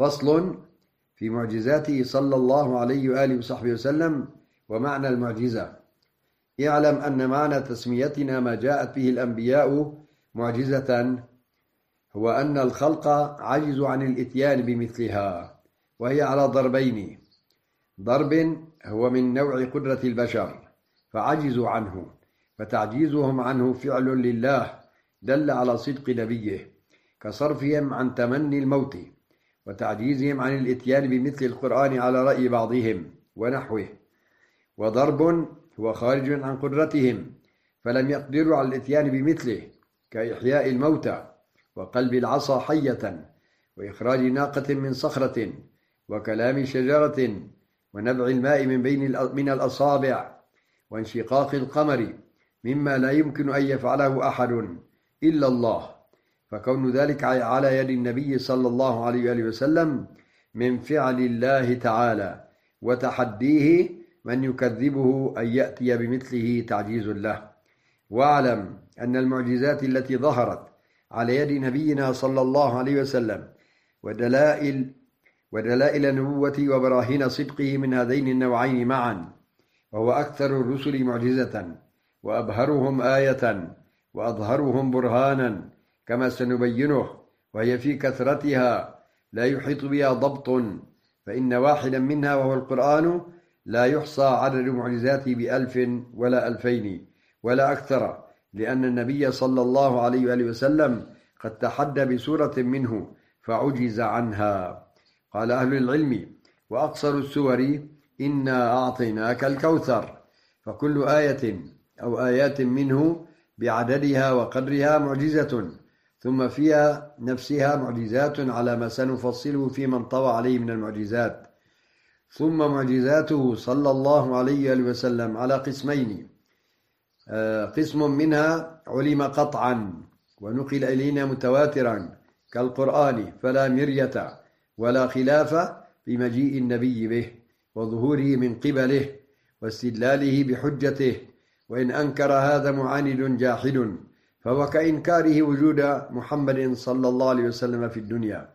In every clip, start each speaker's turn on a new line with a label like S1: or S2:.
S1: فصل في معجزاته صلى الله عليه وآله وصحبه وسلم ومعنى المعجزة. اعلم أن معنى تسميتنا ما جاءت به الأنبياء معجزة هو أن الخلق عجزوا عن الإتيان بمثلها وهي على ضربين. ضرب هو من نوع قدرة البشر فعجزوا عنه فتعجيزهم عنه فعل لله دل على صدق نبيه كصرفهم عن تمني الموت. وتعجيزهم عن الإتيان بمثل القرآن على رأي بعضهم ونحوه وضرب هو خارج عن قدرتهم فلم يقدروا على الإتيان بمثله كإحياء الموتى وقلب العصا حية وإخراج ناقة من صخرة وكلام شجرة ونبع الماء من بين من الأصابع وانشقاق القمر مما لا يمكن أن يفعله أحد إلا الله. فكون ذلك على يد النبي صلى الله عليه وآله وسلم من فعل الله تعالى وتحديه من يكذبه أن يأتي بمثله تعجيز له. واعلم أن المعجزات التي ظهرت على يد نبينا صلى الله عليه وسلم ودلائل ودلائل النبوة وبراهين صدقه من هذين النوعين معا وهو أكثر الرسل معجزة وأبهرهم آية وأظهرهم برهانا كما سنبينه وهي في كثرتها لا يحيط بها ضبط فإن واحدا منها وهو القرآن لا يحصى عدد معجزاته بألف ولا ألفين ولا أكثر لأن النبي صلى الله عليه وآله وسلم قد تحدى بسورة منه فعجز عنها. قال أهل العلم وأقصر السور إنا أعطيناك الكوثر. فكل آية أو آيات منه بعددها وقدرها معجزة. ثم فيها نفسها معجزات على ما سنفصله في من طوى عليه من المعجزات. ثم معجزاته صلى الله عليه وسلم على قسمين. آه، قسم منها علم قطعا ونقل إلينا متواترا كالقرآن فلا مرية ولا خلاف بمجيء النبي به وظهوره من قبله واستدلاله بحجته. وإن أنكر هذا معاند جاحد. فهو كإنكاره وجود محمد صلى الله عليه وسلم في الدنيا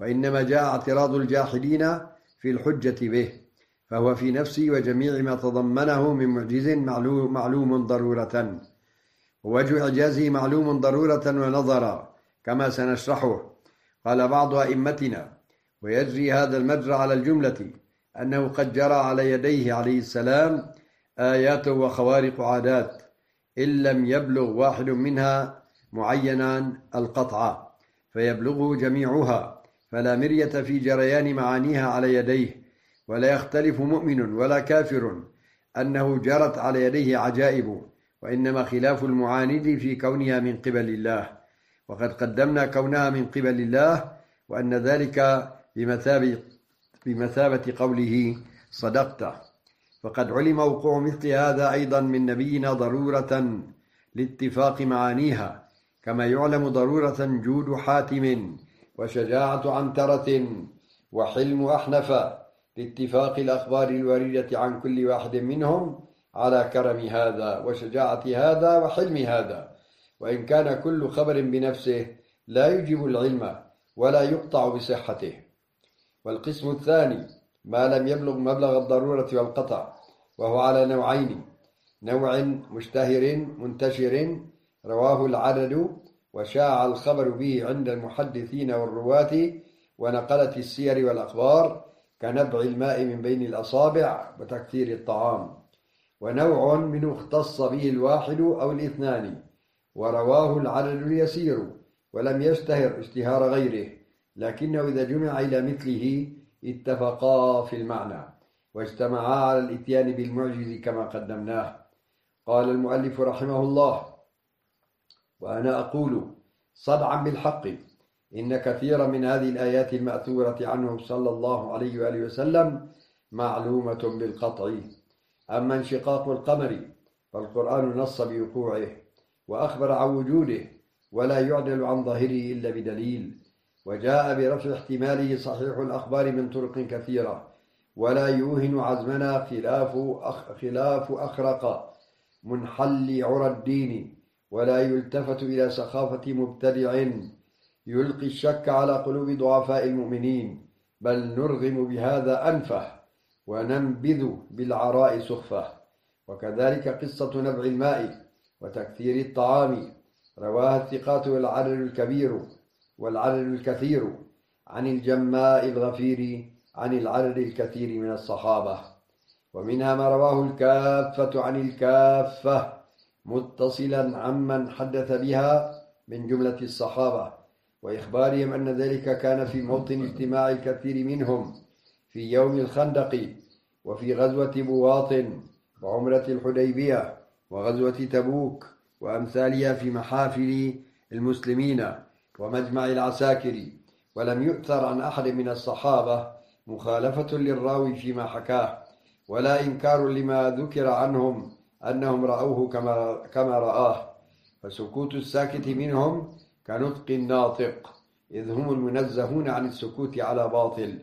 S1: وإنما جاء اعتراض الجاحدين في الحجة به فهو في نفسه وجميع ما تضمنه من معجز معلوم, معلوم ضرورة. ووجه إعجازه معلوم ضرورة ونظرا كما سنشرحه. قال بعض أئمتنا ويجري هذا المجرى على الجملة أنه قد جرى على يديه عليه السلام آيات وخوارق عادات إن لم يبلغ واحد منها معينا القطع فيبلغه جميعها فلا مرية في جريان معانيها على يديه ولا يختلف مؤمن ولا كافر أنه جرت على يديه عجائب وإنما خلاف المعاند في كونها من قبل الله. وقد قدمنا كونها من قبل الله وأن ذلك بمثابة, بمثابة قوله صدقت. فقد علم وقوع مثل هذا أيضا من نبينا ضرورة لاتفاق معانيها كما يعلم ضرورة جود حاتم وشجاعة عنترة وحلم أحنف لاتفاق الأخبار الواردة عن كل واحد منهم على كرم هذا وشجاعة هذا وحلم هذا. وإن كان كل خبر بنفسه لا يجب العلم ولا يقطع بصحته. والقسم الثاني ما لم يبلغ مبلغ الضرورة والقطع. وهو على نوعين. نوع مشتهر منتشر رواه العدد وشاع الخبر به عند المحدثين والرواة ونقلة السير والأخبار كنبع الماء من بين الأصابع وتكثير الطعام. ونوع منه اختص به الواحد أو الاثنان ورواه العدد اليسير ولم يشتهر اشتهار غيره لكنه إذا جمع إلى مثله اتفقا في المعنى. واجتمعا على الإتيان بالمعجز كما قدمناه. قال المؤلف رحمه الله وأنا أقول صدعا بالحق إن كثيرا من هذه الآيات المأثورة عنه صلى الله عليه وآله وسلم معلومة بالقطع. أما انشقاق القمر فالقرآن نص بوقوعه وأخبر عن وجوده ولا يعدل عن ظاهره إلا بدليل. وجاء برفع احتماله صحيح الأخبار من طرق كثيرة ولا يوهن عزمنا خلاف أخ خلاف أخرق منحل عرى الدين ولا يلتفت إلى سخافة مبتدع. يلقي الشك على قلوب ضعفاء المؤمنين بل نرغم بهذا أنفه وننبذ بالعراء سخفه. وكذلك قصة نبع الماء وتكثير الطعام رواها الثقات والعدد الكبير والعدد الكثير عن الجماء الغفير. عن العدد الكثير من الصحابة ومنها ما رواه الكافة عن الكافة متصلا عمن حدث بها من جملة الصحابة وإخبارهم أن ذلك كان في موطن اجتماع الكثير منهم في يوم الخندق وفي غزوة بواطن وعمرة الحديبية وغزوة تبوك وأمثالها في محافل المسلمين ومجمع العساكر ولم يؤثر عن أحد من الصحابة مخالفة للراوي فيما حكاه ولا إنكار لما ذكر عنهم أنهم رأوه كما, كما رآه. فسكوت الساكت منهم كنطق الناطق إذ هم المنزهون عن السكوت على باطل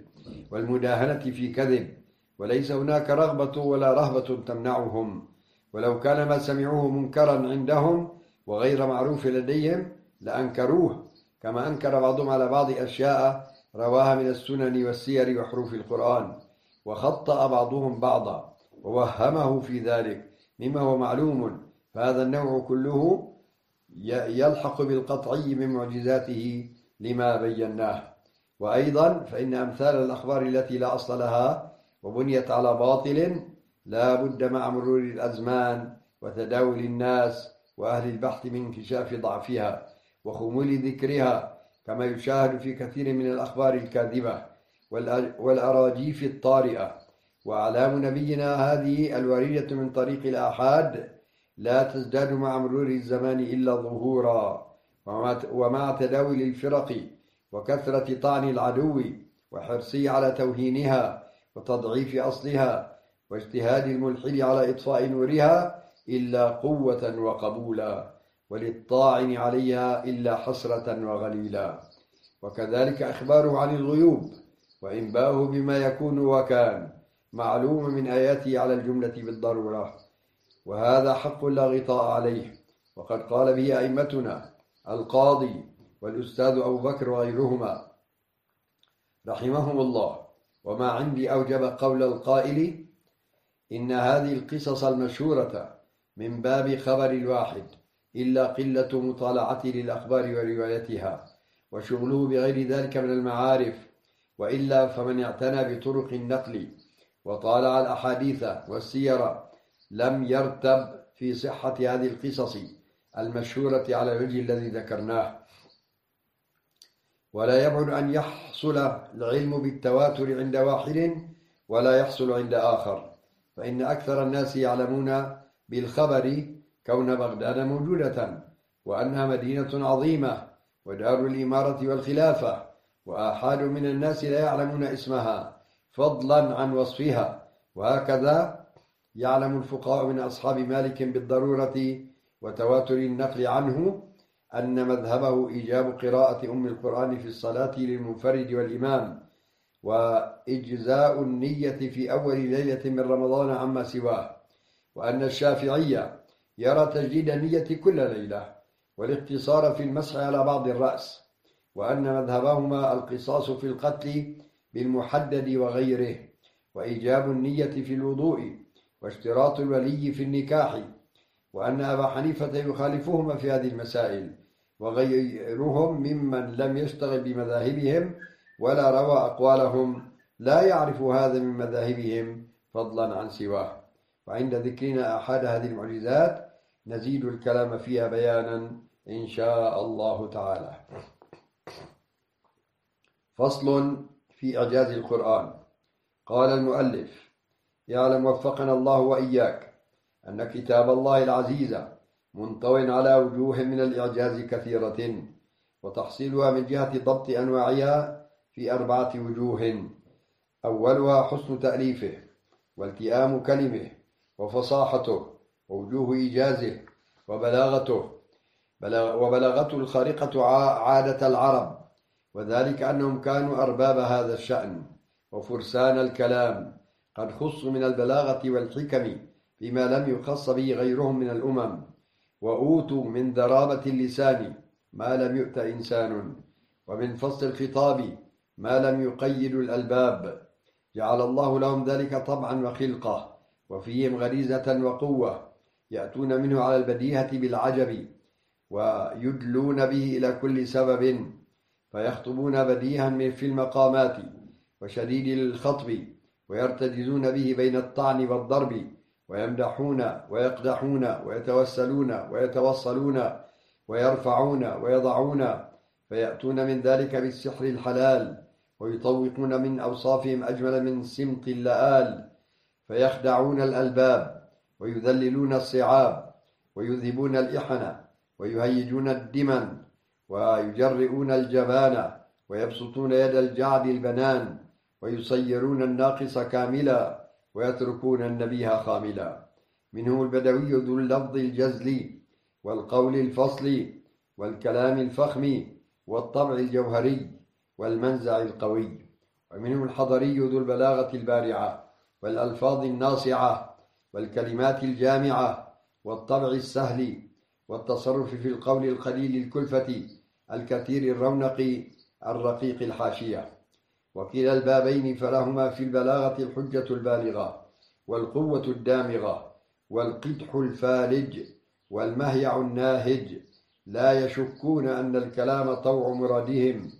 S1: والمداهنة في كذب. وليس هناك رغبة ولا رهبة تمنعهم. ولو كان ما سمعوه منكرا عندهم وغير معروف لديهم لأنكروه كما أنكر بعضهم على بعض أشياء رواها من السنن والسير وحروف القرآن وخطأ بعضهم بعضا ووهمه في ذلك مما هو معلوم. فهذا النوع كله يلحق بالقطعي من معجزاته لما بيناه. وأيضا فإن أمثال الأخبار التي لا أصل لها وبنيت على باطل لا بد مع مرور الأزمان وتداول الناس وأهل البحث من انكشاف ضعفها وخمول ذكرها كما يشاهد في كثير من الأخبار الكاذبة والأراجيف الطارئة. وأعلام نبينا هذه الوارية من طريق الآحاد لا تزداد مع مرور الزمان إلا ظهورا. ومع تداول الفرق وكثرة طعن العدو وحرصه على توهينها وتضعيف أصلها واجتهاد الملحد على إطفاء نورها إلا قوة وقبولا. وللطاعن عليها إلا حسرة وغليلا. وكذلك إخباره عن الغيوب وإنباؤه بما يكون وكان معلوم من آياته على الجملة بالضرورة. وهذا حق لا غطاء عليه. وقد قال به أئمتنا القاضي والأستاذ أبو بكر وغيرهما رحمهم الله. وما عندي أوجب قول القائل إن هذه القصص المشهورة من باب خبر الواحد. إلا قلة مطالعته للأخبار وروايتها وشغله بغير ذلك من المعارف وإلا فمن اعتنى بطرق النقل وطالع الأحاديث والسير لم يرتب في صحة هذه القصص المشهورة على الوجه الذي ذكرناه. ولا يبعد أن يحصل العلم بالتواتر عند واحد ولا يحصل عند آخر فإن أكثر الناس يعلمون بالخبر كون بغداد موجودة وأنها مدينة عظيمة ودار الإمارة والخلافة وآحاد من الناس لا يعلمون اسمها فضلا عن وصفها. وهكذا يعلم الفقهاء من أصحاب مالك بالضرورة وتواتر النقل عنه أن مذهبه إيجاب قراءة أم القرآن في الصلاة للمنفرد والإمام وإجزاء النية في أول ليلة من رمضان عما سواه وأن الشافعية يرى تجديد النية كل ليلة والاقتصار في المسح على بعض الرأس وأن مذهبهما القصاص في القتل بالمحدد وغيره وإيجاب النية في الوضوء واشتراط الولي في النكاح وأن أبا حنيفة يخالفهما في هذه المسائل وغيرهم ممن لم يشتغل بمذاهبهم ولا روى أقوالهم لا يعرف هذا من مذاهبهم فضلا عن سواه. وعند ذكرنا أحد هذه المعجزات نزيد الكلام فيها بيانا إن شاء الله تعالى. فصل في إعجاز القرآن. قال المؤلف يعلم وفقنا الله وإياك أن كتاب الله العزيز منطو على وجوه من الإعجاز كثيرة وتحصيلها من جهة ضبط أنواعها في أربعة وجوه. أولها حسن تأليفه والتئام كلمه وفصاحته ووجوه إيجازه وبلاغته وبلاغته الخارقة عادة العرب وذلك أنهم كانوا أرباب هذا الشأن وفرسان الكلام قد خصوا من البلاغة والحكم فيما لم يخص به غيرهم من الأمم وأوتوا من ذرابة اللسان ما لم يؤت إنسان ومن فصل الخطاب ما لم يقيدوا الألباب. جعل الله لهم ذلك طبعا وخلقة وفيهم غريزة وقوة. يأتون منه على البديهة بالعجب ويدلون به إلى كل سبب فيخطبون بديها في المقامات وشديد الخطب ويرتجزون به بين الطعن والضرب ويمدحون ويقدحون ويتوسلون ويتوصلون ويرفعون ويضعون فيأتون من ذلك بالسحر الحلال ويطوقون من أوصافهم أجمل من سمط اللآل فيخدعون الألباب ويذللون الصعاب ويذهبون الإحن ويهيجون الدمن ويجرئون الجبان ويبسطون يد الجعد البنان ويصيرون الناقص كاملا ويتركون النبيه خاملا. منهم البدوي ذو اللفظ الجزلي والقول الفصل والكلام الفخم والطبع الجوهري والمنزع القوي. ومنهم الحضري ذو البلاغة البارعة والألفاظ الناصعة والكلمات الجامعة والطبع السهل والتصرف في القول القليل الكلفة الكثير الرونق الرقيق الحاشية. وكلا البابين فلهما في البلاغة الحجة البالغة والقوة الدامغة والقدح الفالج والمهيع الناهج. لا يشكون أن الكلام طوع مرادهم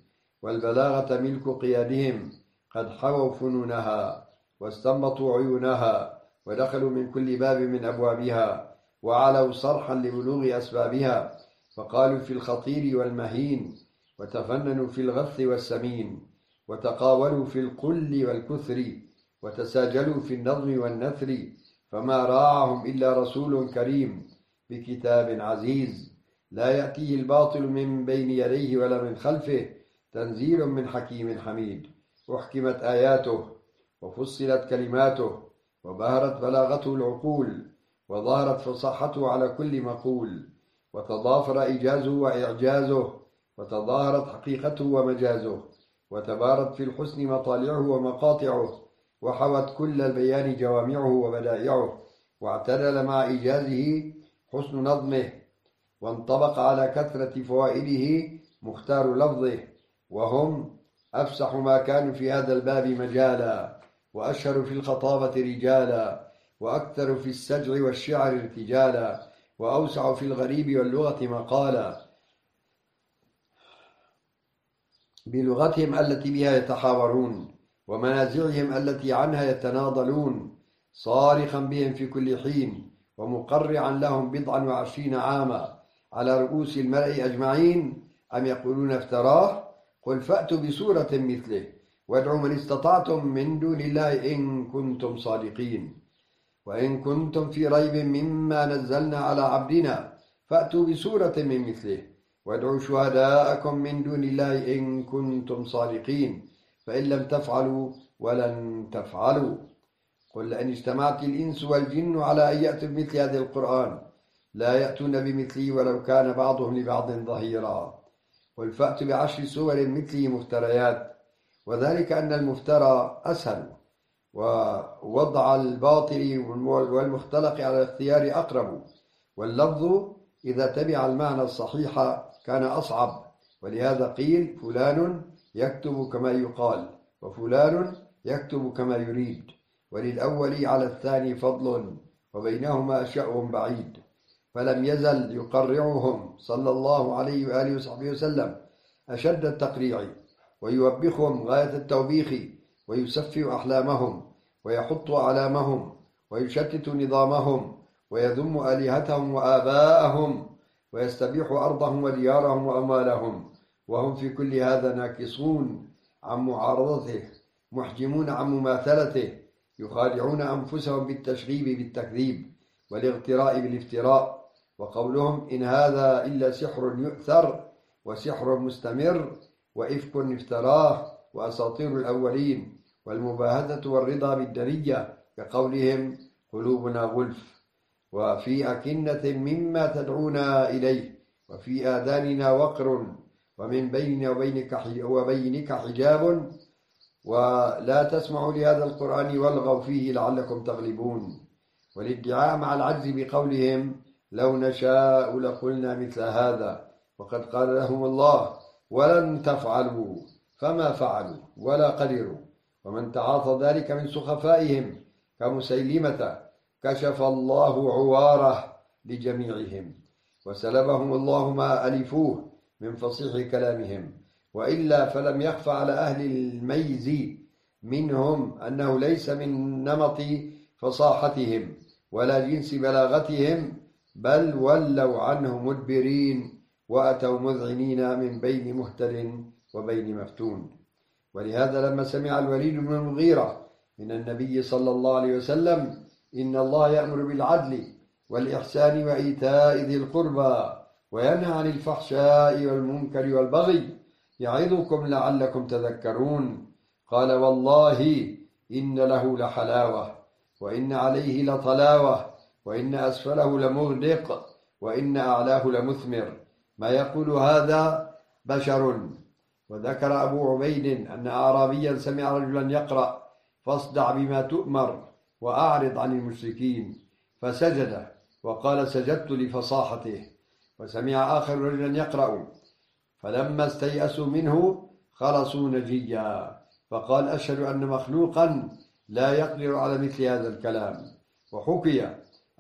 S1: والبلاغة ملك قيادهم. قد حووا فنونها واستنبطوا عيونها ودخلوا من كل باب من أبوابها وعلوا صرحا لبلوغ أسبابها فقالوا في الخطير والمهين وتفننوا في الغث والسمين وتقاولوا في القل والكثر وتساجلوا في النظم والنثر فما راعهم إلا رسول كريم بكتاب عزيز لا يأتيه الباطل من بين يديه ولا من خلفه تنزيل من حكيم حميد أحكمت آياته وفصلت كلماته وبهرت بلاغته العقول وظهرت فصاحته على كل مقول وتضافر إيجازه وإعجازه وتظاهرت حقيقته ومجازه وتبارت في الحسن مطالعه ومقاطعه وحوت كل البيان جوامعه وبدائعه واعتدل مع إيجازه حسن نظمه وانطبق على كثرة فوائده مختار لفظه وهم أفسح ما كانوا في هذا الباب مجالا. وأشهر في الخطابة رجالا وأكثر في السجع والشعر ارتجالا وأوسع في الغريب واللغة مقالا. بلغتهم التي بها يتحاورون ومنازعهم التي عنها يتناضلون صارخا بهم في كل حين ومقرعا لهم بضعا وعشرين عاما. على رؤوس الملأ أجمعين أم يقولون افتراه؟ قل فأتوا بسورة مثله. وادعوا من استطعتم من دون الله إن كنتم صادقين. وإن كنتم في ريب مما نزلنا على عبدنا فأتوا بسورة من مثله. وادعوا شهداءكم من دون الله إن كنتم صادقين. فإن لم تفعلوا ولن تفعلوا. قل لئن اجتمعت الإنس والجن على أن يأتوا بمثل هذا القرآن. لا يأتون بمثله ولو كان بعضهم لبعض ظهيرا. قل فأتوا بعشر سور مثله مفتريات. وذلك أن المفترى أسهل ووضع الباطل والمختلق على الاختيار أقرب. واللفظ إذا تبع المعنى الصحيح كان أصعب ولهذا قيل فلان يكتب كما يقال وفلان يكتب كما يريد وللأول على الثاني فضل وبينهما أشياء بعيد. فلم يزل يقرعهم صلى الله عليه وآله وصحبه وسلم أشد التقريع. ويوبخهم غاية التوبيخ ويسفه أحلامهم ويحط أعلامهم ويشتت نظامهم ويذم آلهتهم وآباءهم ويستبيح أرضهم وديارهم وأموالهم. وهم في كل هذا ناكصون عن معارضته محجمون عن مماثلته يخادعون أنفسهم بالتشغيب بالتكذيب والاغتراء بالافتراء. وقولهم إن هذا إلا سحر يؤثر وسحر مستمر. وإفك افتراه وأساطير الأولين والمباهدة والرضا بالدرية كقولهم قلوبنا غلف وفي أكنة مما تدعونا إليه وفي آذاننا وقر ومن بيننا وبينك وبينك حجاب ولا تسمعوا لهذا القرآن والغوا فيه لعلكم تغلبون والادعاء مع العجز بقولهم لو نشاء لقلنا مثل هذا وقد قال لهم الله ولن تفعلوا فما فعلوا ولا قدروا. ومن تعاطى ذلك من سخفائهم كمسيلمة كشف الله عواره لجميعهم وسلبهم الله ما ألفوه من فصيح كلامهم. وإلا فلم يخف على أهل الميز منهم أنه ليس من نمط فصاحتهم ولا جنس بلاغتهم بل ولوا عنه مدبرين. وأتوا مذعنين من بين مهتل وبين مفتون. ولهذا لما سمع الوليد بن المغيرة من النبي صلى الله عليه وسلم إن الله يأمر بالعدل والإحسان وإيتاء ذي القربى وينهى عن الفحشاء والمنكر والبغي يعظكم لعلكم تذكرون. قال والله إن له لحلاوة وإن عليه لطلاوة وإن أسفله لمغدق وإن أعلاه لمثمر. ما يقول هذا بشر. وذكر أبو عبيد أن أعرابيا سمع رجلا يقرأ فاصدع بما تؤمر وأعرض عن المشركين. فسجد وقال سجدت لفصاحته. وسمع آخر رجلا يقرأ. فلما استيأسوا منه خلصوا نجيا. فقال أشهد أن مخلوقا لا يقدر على مثل هذا الكلام. وحكي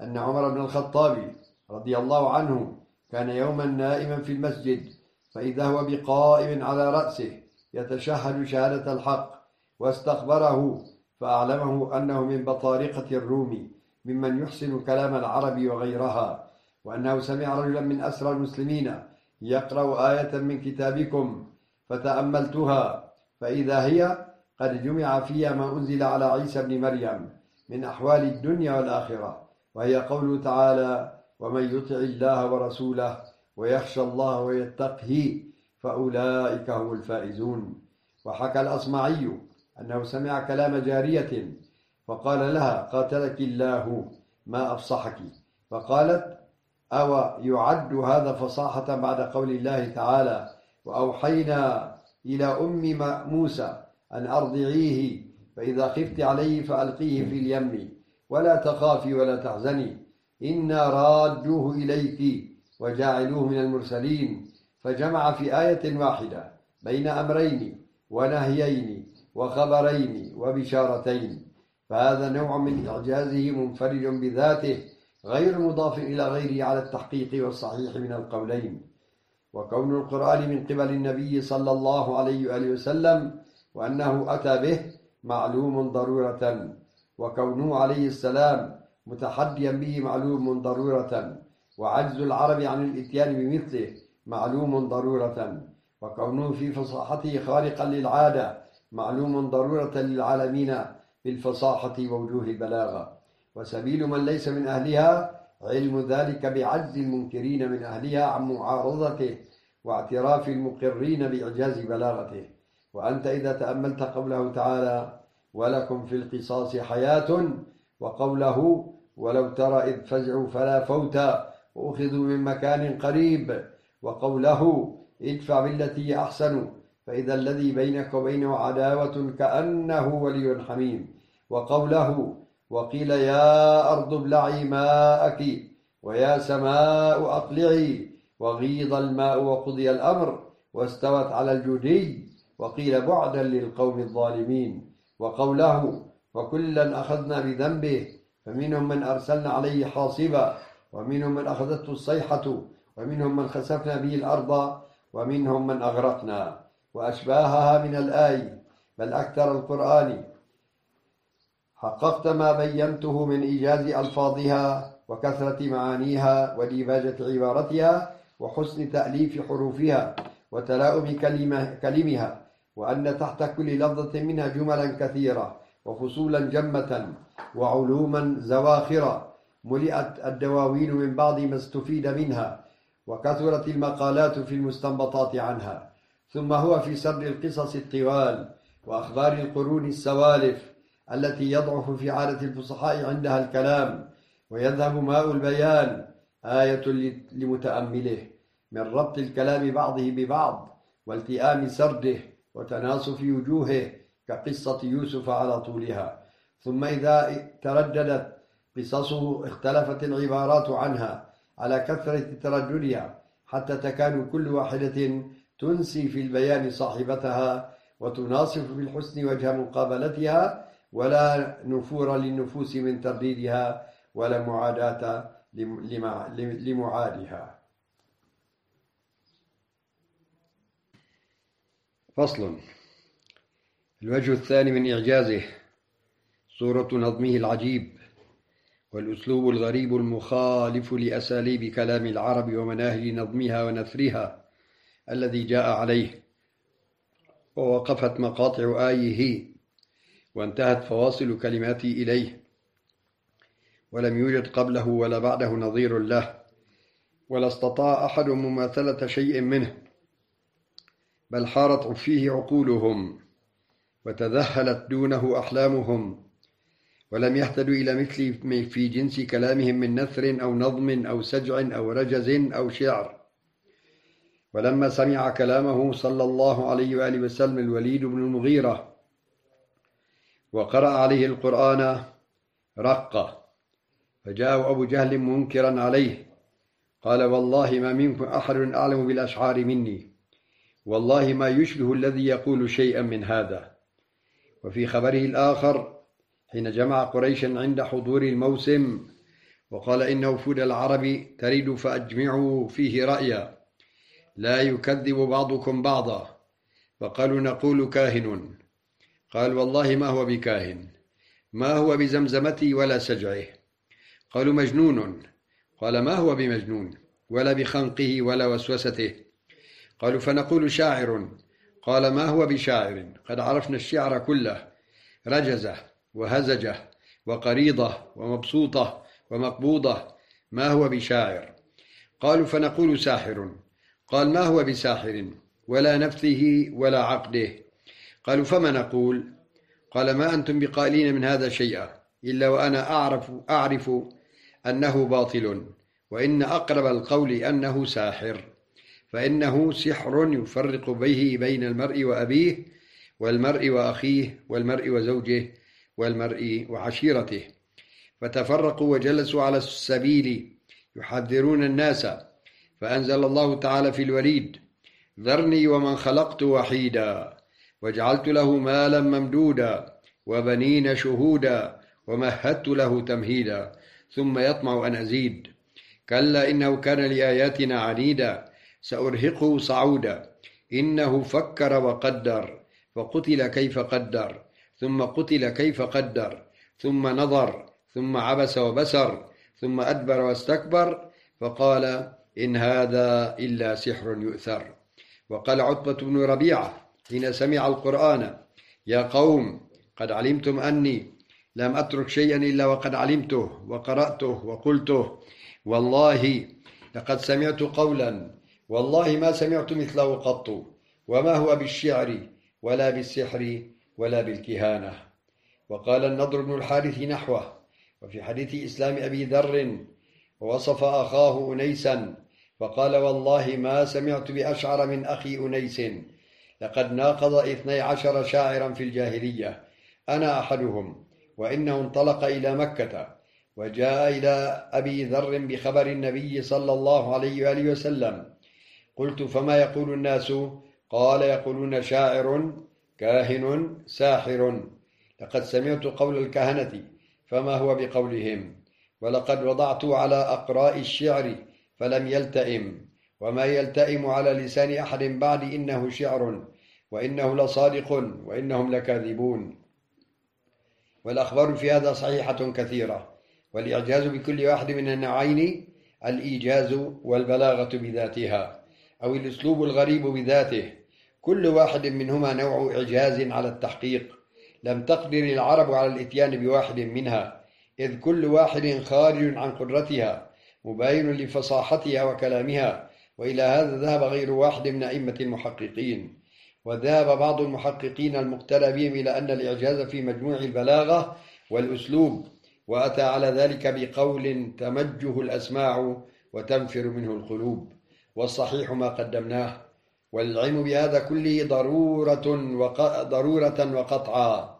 S1: أن عمر بن الخطاب رضي الله عنه كان يوما نائما في المسجد فإذا هو بقائم على رأسه يتشهد شهادة الحق واستخبره فأعلمه أنه من بطارقة الروم ممن يحسن كلام العرب وغيرها وأنه سمع رجلا من أسرى المسلمين يقرأ آية من كتابكم فتأملتها فإذا هي قد جمع فيها ما أنزل على عيسى بن مريم من أحوال الدنيا والآخرة وهي قوله تعالى ومن يطع الله ورسوله ويخشى الله ويتقه فأولئك هم الفائزون. وحكى الأصمعي أنه سمع كلام جارية فقال لها قاتلك الله ما أفصحك؟ فقالت أو يعد هذا فصاحة بعد قول الله تعالى وأوحينا إلى أم موسى أن أرضعيه فإذا خفت عليه فألقيه في اليم ولا تخافي ولا تحزني. إنا رادوه إليك وجاعلوه من المرسلين فجمع في آية واحدة بين أمرين ونهيين وخبرين وبشارتين. فهذا نوع من إعجازه منفرد بذاته غير مضاف إلى غيره على التحقيق والصحيح من القولين. وكون القرآن من قبل النبي صلى الله عليه وآله وسلم وأنه أتى به معلوم ضرورة. وكونه عليه السلام متحديا به معلوم ضرورة وعجز العرب عن الإتيان بمثله معلوم ضرورة وكونه في فصاحته خارقا للعادة معلوم ضرورة للعالمين بالفصاحة ووجوه البلاغة. وسبيل من ليس من أهلها علم ذلك بعجز المنكرين من أهلها عن معارضته واعتراف المقرين بإعجاز بلاغته. وأنت إذا تأملت قوله تعالى ولكم في القصاص حياة وقوله ولو ترى إذ فزعوا فلا فوت وأخذوا من مكان قريب وقوله ادفع بالتي أحسن فإذا الذي بينك وبينه عداوة كأنه ولي حميم. وقوله وقيل يا أرض ابلعي ماءك ويا سماء أقلعي وغيض الماء وقضي الأمر واستوت على الجودي وقيل بعدا للقوم الظالمين. وقوله وكلا أخذنا بذنبه فمنهم من أرسلنا عليه حاصبا ومنهم من أخذته الصيحة ومنهم من خسفنا به الأرض ومنهم من أغرقنا. وأشباهها من الآي بل أكثر القرآن. حققت ما بينته من إيجاز ألفاظها وكثرة معانيها وديباجة عبارتها وحسن تأليف حروفها وتلاؤم كلمة كلمها وأن تحت كل لفظة منها جملا كثيرة. وفصولا جمة وعلوما زواخرة ملئت الدواوين من بعض ما استفيد منها وكثرت المقالات في المستنبطات عنها. ثم هو في سرد القصص الطوال وأخبار القرون السوالف التي يضعف في عادة الفصحاء عندها الكلام ويذهب ماء البيان آية لمتأمله من ربط الكلام بعضه ببعض والتئام سرده وتناصف وجوهه كقصة يوسف على طولها. ثم إذا ترددت قصصه اختلفت العبارات عنها على كثرة ترددها حتى تكاد كل واحدة تنسي في البيان صاحبتها وتناصف بالحسن وجه مقابلتها ولا نفور للنفوس من ترديدها ولا معاداة لمعادها. فصل. الوجه الثاني من إعجازه صورة نظمه العجيب والأسلوب الغريب المخالف لأساليب كلام العرب ومناهج نظمها ونثرها الذي جاء عليه ووقفت مقاطع آيه وانتهت فواصل كلماتي إليه ولم يوجد قبله ولا بعده نظير له ولا استطاع أحد مماثلة شيء منه بل حارت فيه عقولهم. وتذهلت دونه أحلامهم ولم يهتدوا إلى مثل في جنس كلامهم من نثر أو نظم أو سجع أو رجز أو شعر. ولما سمع كلامه صلى الله عليه وآله وسلم الوليد بن المغيرة وقرأ عليه القرآن رق. فجاء أبو جهل منكرا عليه قال والله ما منكم أحد أعلم بالأشعار مني والله ما يشبه الذي يقول شيئا من هذا. وفي خبره الآخر حين جمع قريشا عند حضور الموسم وقال إن وفود العرب تريد فأجمعوا فيه رأيا. لا يكذب بعضكم بعضا. فقالوا نقول كاهن. قال والله ما هو بكاهن. ما هو بزمزمتي ولا سجعه. قالوا مجنون. قال ما هو بمجنون؟ ولا بخنقه ولا وسوسته. قالوا فنقول شاعر. قال ما هو بشاعر؟ قد عرفنا الشعر كله رجزه وهزجه وقريضه ومبسوطه ومقبوضه. ما هو بشاعر؟ قالوا فنقول ساحر. قال ما هو بساحر؟ ولا نفثه ولا عقده. قالوا فما نقول؟ قال ما أنتم بقائلين من هذا شيئا إلا وأنا أعرف, أعرف أنه باطل وإن أقرب القول أنه ساحر. فإنه سحر يفرق به بين المرء وأبيه والمرء وأخيه والمرء وزوجه والمرء وعشيرته. فتفرقوا وجلسوا على السبيل يحذرون الناس. فأنزل الله تعالى في الوريد ذرني ومن خلقت وحيدا وجعلت له مالا ممدودا وبنين شهودا ومهدت له تمهيدا ثم يطمع أن أزيد. كلا إنه كان لآياتنا عنيدا. سأرهقه صعودا. إنه فكر وقدر فقتل كيف قدر ثم قتل كيف قدر ثم نظر ثم عبس وبسر ثم أدبر واستكبر فقال إن هذا إلا سحر يؤثر. وقال عتبة بن ربيعة حين سمع القرآن يا قوم قد علمتم أني لم أترك شيئا إلا وقد علمته وقرأته وقلته والله لقد سمعت قولا والله ما سمعت مثله قط وما هو بالشعر ولا بالسحر ولا بالكهانة. وقال النضر بن الحارث نحوه وفي حديث إسلام أبي ذر ووصف أخاه أنيسا فقال والله ما سمعت بأشعر من أخي أنيس لقد ناقض اثني عشر شاعرا في الجاهلية أنا أحدهم وإنه انطلق إلى مكة وجاء إلى أبي ذر بخبر النبي صلى الله عليه وآله وسلم. قلت فما يقول الناس؟ قال يقولون شاعر كاهن ساحر. لقد سمعت قول الكهنة فما هو بقولهم؟ ولقد وضعت على أقراء الشعر فلم يلتئم. وما يلتئم على لسان أحد بعد إنه شعر وإنه لصادق وإنهم لكاذبون. والأخبار في هذا صحيحة كثيرة. والإعجاز بكل واحد من النوعين الإيجاز والبلاغة بذاتها. أو الأسلوب الغريب بذاته. كل واحد منهما نوع إعجاز على التحقيق. لم تقدر العرب على الإتيان بواحد منها إذ كل واحد خارج عن قدرتها مباين لفصاحتها وكلامها وإلى هذا ذهب غير واحد من أئمة المحققين. وذهب بعض المحققين المقتدى بهم إلى أن الإعجاز في مجموع البلاغة والأسلوب وأتى على ذلك بقول تمجه الأسماع وتنفر منه القلوب. والصحيح ما قدمناه. والعلم بهذا كله ضرورة, وق... ضرورة وقطعا.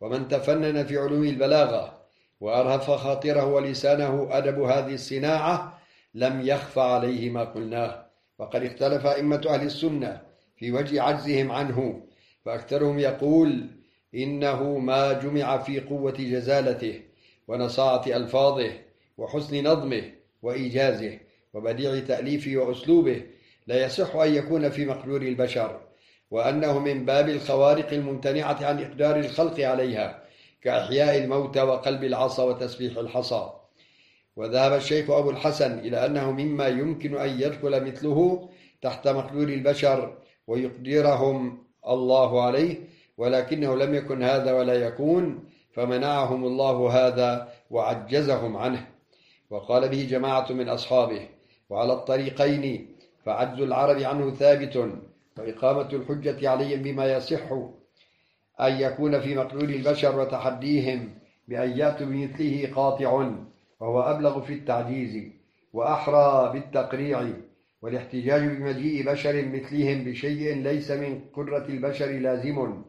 S1: ومن تفنن في علوم البلاغة وأرهف خاطره ولسانه أدب هذه الصناعة لم يخف عليه ما قلناه. وقد اختلف أئمة أهل السنة في وجه عجزهم عنه فأكثرهم يقول إنه ما جمع في قوة جزالته ونصاعة ألفاظه وحسن نظمه وإيجازه. وبديع تأليفه وأسلوبه لا يصح أن يكون في مقدور البشر وأنه من باب الخوارق الممتنعة عن إقدار الخلق عليها كإحياء الموتى وقلب العصا وتسبيح الحصى. وذهب الشيخ أبو الحسن إلى أنه مما يمكن أن يدخل مثله تحت مقدور البشر ويقدرهم الله عليه ولكنه لم يكن هذا ولا يكون فمنعهم الله هذا وعجزهم عنه. وقال به جماعة من أصحابه وعلى الطريقين فعجز العرب عنه ثابت وإقامة الحجة عليهم بما يصح أن يكون في مقدور البشر وتحديهم بأن يأتوا بمثله قاطع وهو أبلغ في التعجيز وأحرى بالتقريع والاحتجاج بمجيء بشر مثلهم بشيء ليس من قدرة البشر لازم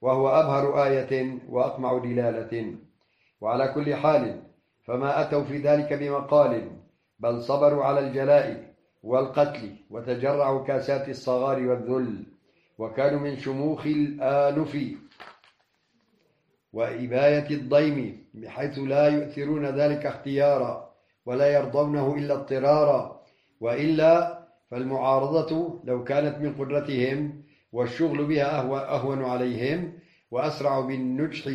S1: وهو أبهر آية وأقمع دلالة. وعلى كل حال فما أتوا في ذلك بمقال بل صبروا على الجلاء والقتل وتجرعوا كاسات الصغار والذل وكانوا من شموخ الآنف وإباية الضيم بحيث لا يؤثرون ذلك اختيارا ولا يرضونه إلا اضطرارا. وإلا فالمعارضة لو كانت من قدرتهم والشغل بها أهون عليهم وأسرع بالنجح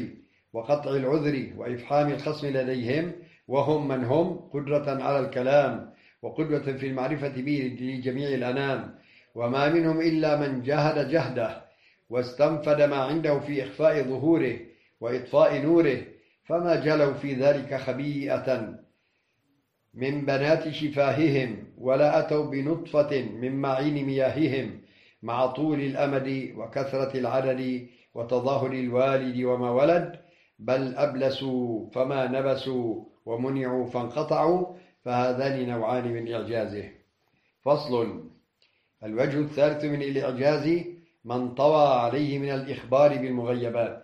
S1: وقطع العذر وإفحام الخصم لديهم وهم من هم قدرة على الكلام وقدوة في المعرفة به لجميع الأنام. وما منهم إلا من جهد جهده واستنفد ما عنده في إخفاء ظهوره وإطفاء نوره فما جلوا في ذلك خبيئة من بنات شفاههم ولا أتوا بنطفة من معين مياههم مع طول الأمد وكثرة العدد وتظاهر الوالد وما ولد بل أبلسوا فما نبسوا. ومنعوا فانقطعوا فهذان نوعان من إعجازه. فصل الوجه الثالث من الإعجاز من طوى عليه من الإخبار بالمغيبات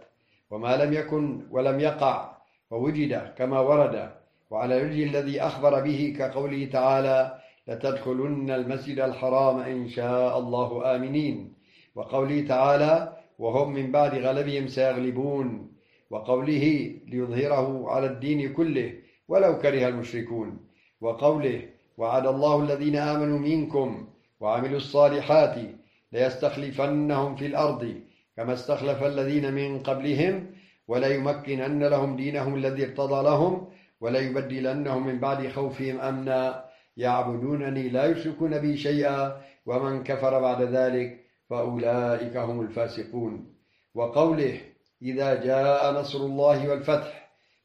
S1: وما لم يكن ولم يقع ووجد كما ورد وعلى الوجه الذي أخبر به كقوله تعالى لتدخلن المسجد الحرام إن شاء الله آمنين وقوله تعالى وهم من بعد غلبهم سيغلبون وقوله ليظهره على الدين كله ولو كره المشركون. وقوله وعد الله الذين آمنوا منكم وعملوا الصالحات ليستخلفنهم في الأرض كما استخلف الذين من قبلهم وليمكنن لهم دينهم الذي ارتضى لهم وليبدلنهم من بعد خوفهم أمنا. يعبدونني لا يشركون بي شيئا ومن كفر بعد ذلك فأولئك هم الفاسقون. وقوله إذا جاء نصر الله والفتح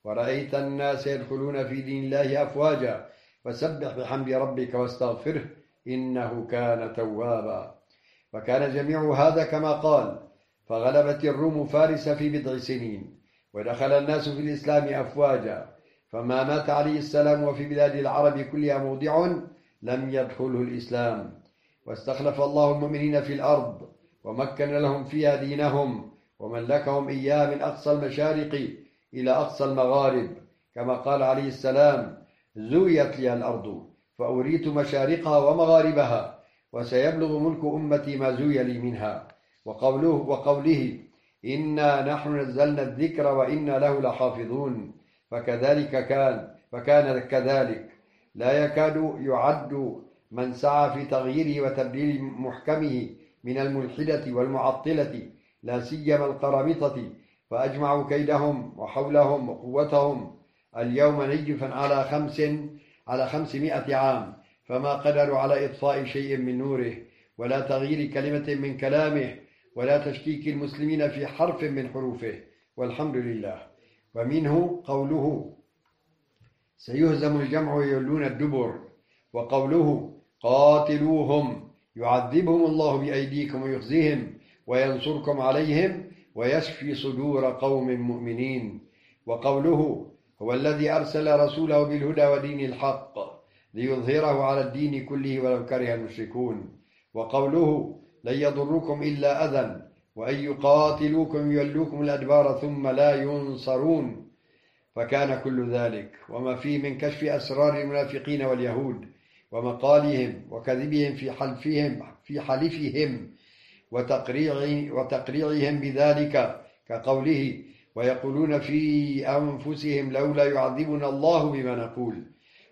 S1: ورأيت الناس يدخلون في دين الله أفواجا. فسبح بحمد ربك واستغفره إنه كان توابا. وكان جميع هذا كما قال فغلبت الروم فارس في بضع سنين ودخل الناس في الإسلام أفواجا. فما مات عليه السلام وفي بلاد العرب كلها موضع لم يدخله الإسلام. واستخلف الله المؤمنين في الأرض ومكن لهم فيها دينهم وملكهم إياه من أقصى المشارق إلى أقصى المغارب. كما قال عليه السلام زويت لي الأرض فأريت مشارقها ومغاربها وسيبلغ ملك أمتي ما زوي لي منها. وقوله, وقوله إنا نحن نزلنا الذكر وإنا له لحافظون فكذلك كان فكان كذلك. لا يكاد يعد من سعى في تغييره وتبديل محكمه من الملحدة والمعطلة لا سيما القرامطة فأجمعوا كيدهم وحولهم وقوتهم اليوم نجفا على خمس على خمسمائة عام فما قدروا على إطفاء شيء من نوره ولا تغيير كلمة من كلامه ولا تشكيك المسلمين في حرف من حروفه والحمد لله. ومنه قوله سيهزم الجمع ويولون الدبر وقوله قاتلوهم يعذبهم الله بأيديكم ويخزيهم وينصركم عليهم ويشفي صدور قوم مؤمنين. وقوله هو الذي أرسل رسوله بالهدى ودين الحق ليظهره على الدين كله ولو كره المشركون. وقوله لن يضركم إلا أذى وأن يقاتلوكم يولوكم الأدبار ثم لا ينصرون. فكان كل ذلك. وما فيه من كشف أسرار المنافقين واليهود ومقالهم وكذبهم في حلفهم في حلفهم وتقريع وتقريعهم بذلك كقوله ويقولون في أنفسهم لولا يعذبنا الله بما نقول.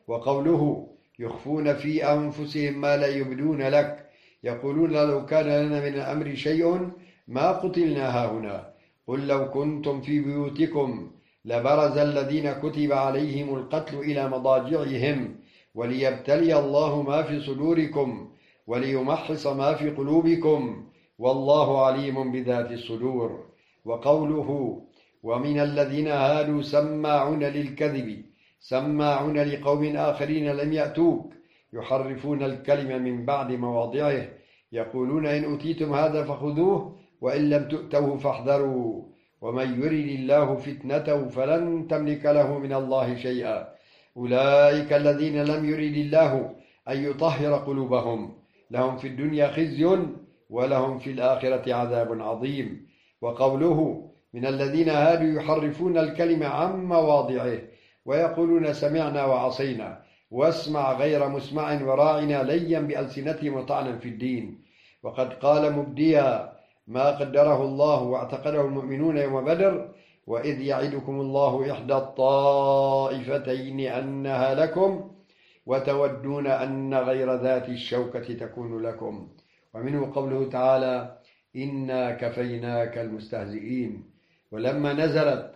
S1: وقوله يخفون في أنفسهم ما لا يبدون لك. يقولون لو كان لنا من الأمر شيء ما قتلنا هنا قل لو كنتم في بيوتكم لبرز الذين كتب عليهم القتل إلى مضاجعهم وليبتلي الله ما في صدوركم وليمحص ما في قلوبكم والله عليم بذات الصدور. وقوله ومن الذين هادوا سماعون للكذب سماعون لقوم آخرين لم يأتوك يحرفون الكلمة من بعد مواضعه يقولون إن أتيتم هذا فخذوه وإن لم تؤتوه فاحذروا. ومن يرد الله فتنته فلن تملك له من الله شيئا. أولئك الذين لم يرد الله أن يطهر قلوبهم لهم في الدنيا خزي ولهم في الآخرة عذاب عظيم. وقوله من الذين هادوا يحرفون الكلمة عن مواضعه ويقولون سمعنا وعصينا واسمع غير مسمع وراعنا ليا بألسنتهم وطعنا في الدين. وقد قال مبديا ما قدره الله واعتقده المؤمنون يوم بدر وإذ يعدكم الله إحدى الطائفتين أنها لكم وتودون أن غير ذات الشوكة تكون لكم. ومنه قوله تعالى إنا كفيناك المستهزئين ولما نزلت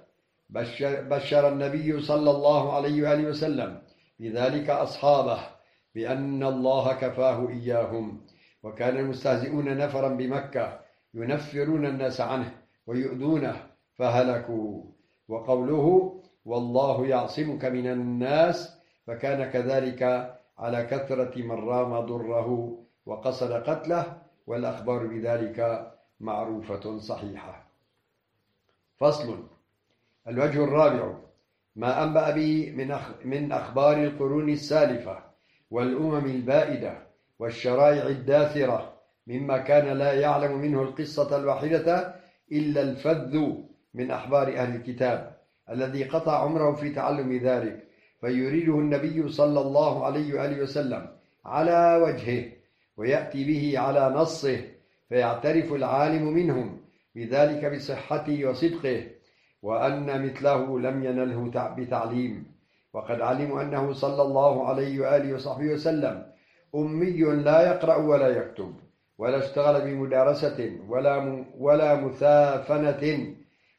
S1: بشر, النبي صلى الله عليه وآله وسلم بذلك أصحابه بأن الله كفاه إياهم وكان المستهزئون نفرا بمكة ينفرون الناس عنه ويؤذونه فهلكوا وقوله والله يعصمك من الناس فكان كذلك على كثرة من رام ضره وقصد قتله والأخبار بذلك معروفة صحيحة. فصل. الوجه الرابع. ما أنبأ به من أخبار القرون السالفة والأمم البائدة والشرائع الداثرة مما كان لا يعلم منه القصة الواحدة إلا الفذ من أحبار أهل الكتاب الذي قطع عمره في تعلم ذلك فيريده النبي صلى الله عليه وآله وسلم على وجهه. ويأتي به على نصه فيعترف العالم منهم بذلك بصحته وصدقه وأن مثله لم ينله بتعليم. وقد علموا أنه صلى الله عليه وآله وصحبه وسلم أمي لا يقرأ ولا يكتب ولا اشتغل بمدارسة ولا ولا مثافنة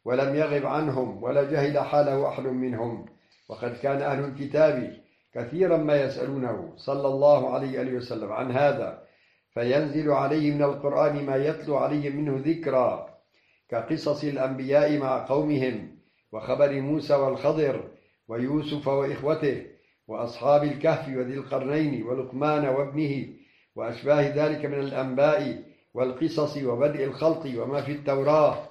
S1: ولم يغب عنهم ولا جهل حاله أحد منهم. وقد كان أهل الكتاب كثيرا ما يسألونه صلى الله عليه وسلم عن هذا. فينزل عليه من القرآن ما يتلو عليه منه ذكرى كقصص الأنبياء مع قومهم وخبر موسى والخضر ويوسف وإخوته وأصحاب الكهف وذي القرنين ولقمان وابنه وأشباه ذلك من الأنباء والقصص وبدء الخلق وما في التوراة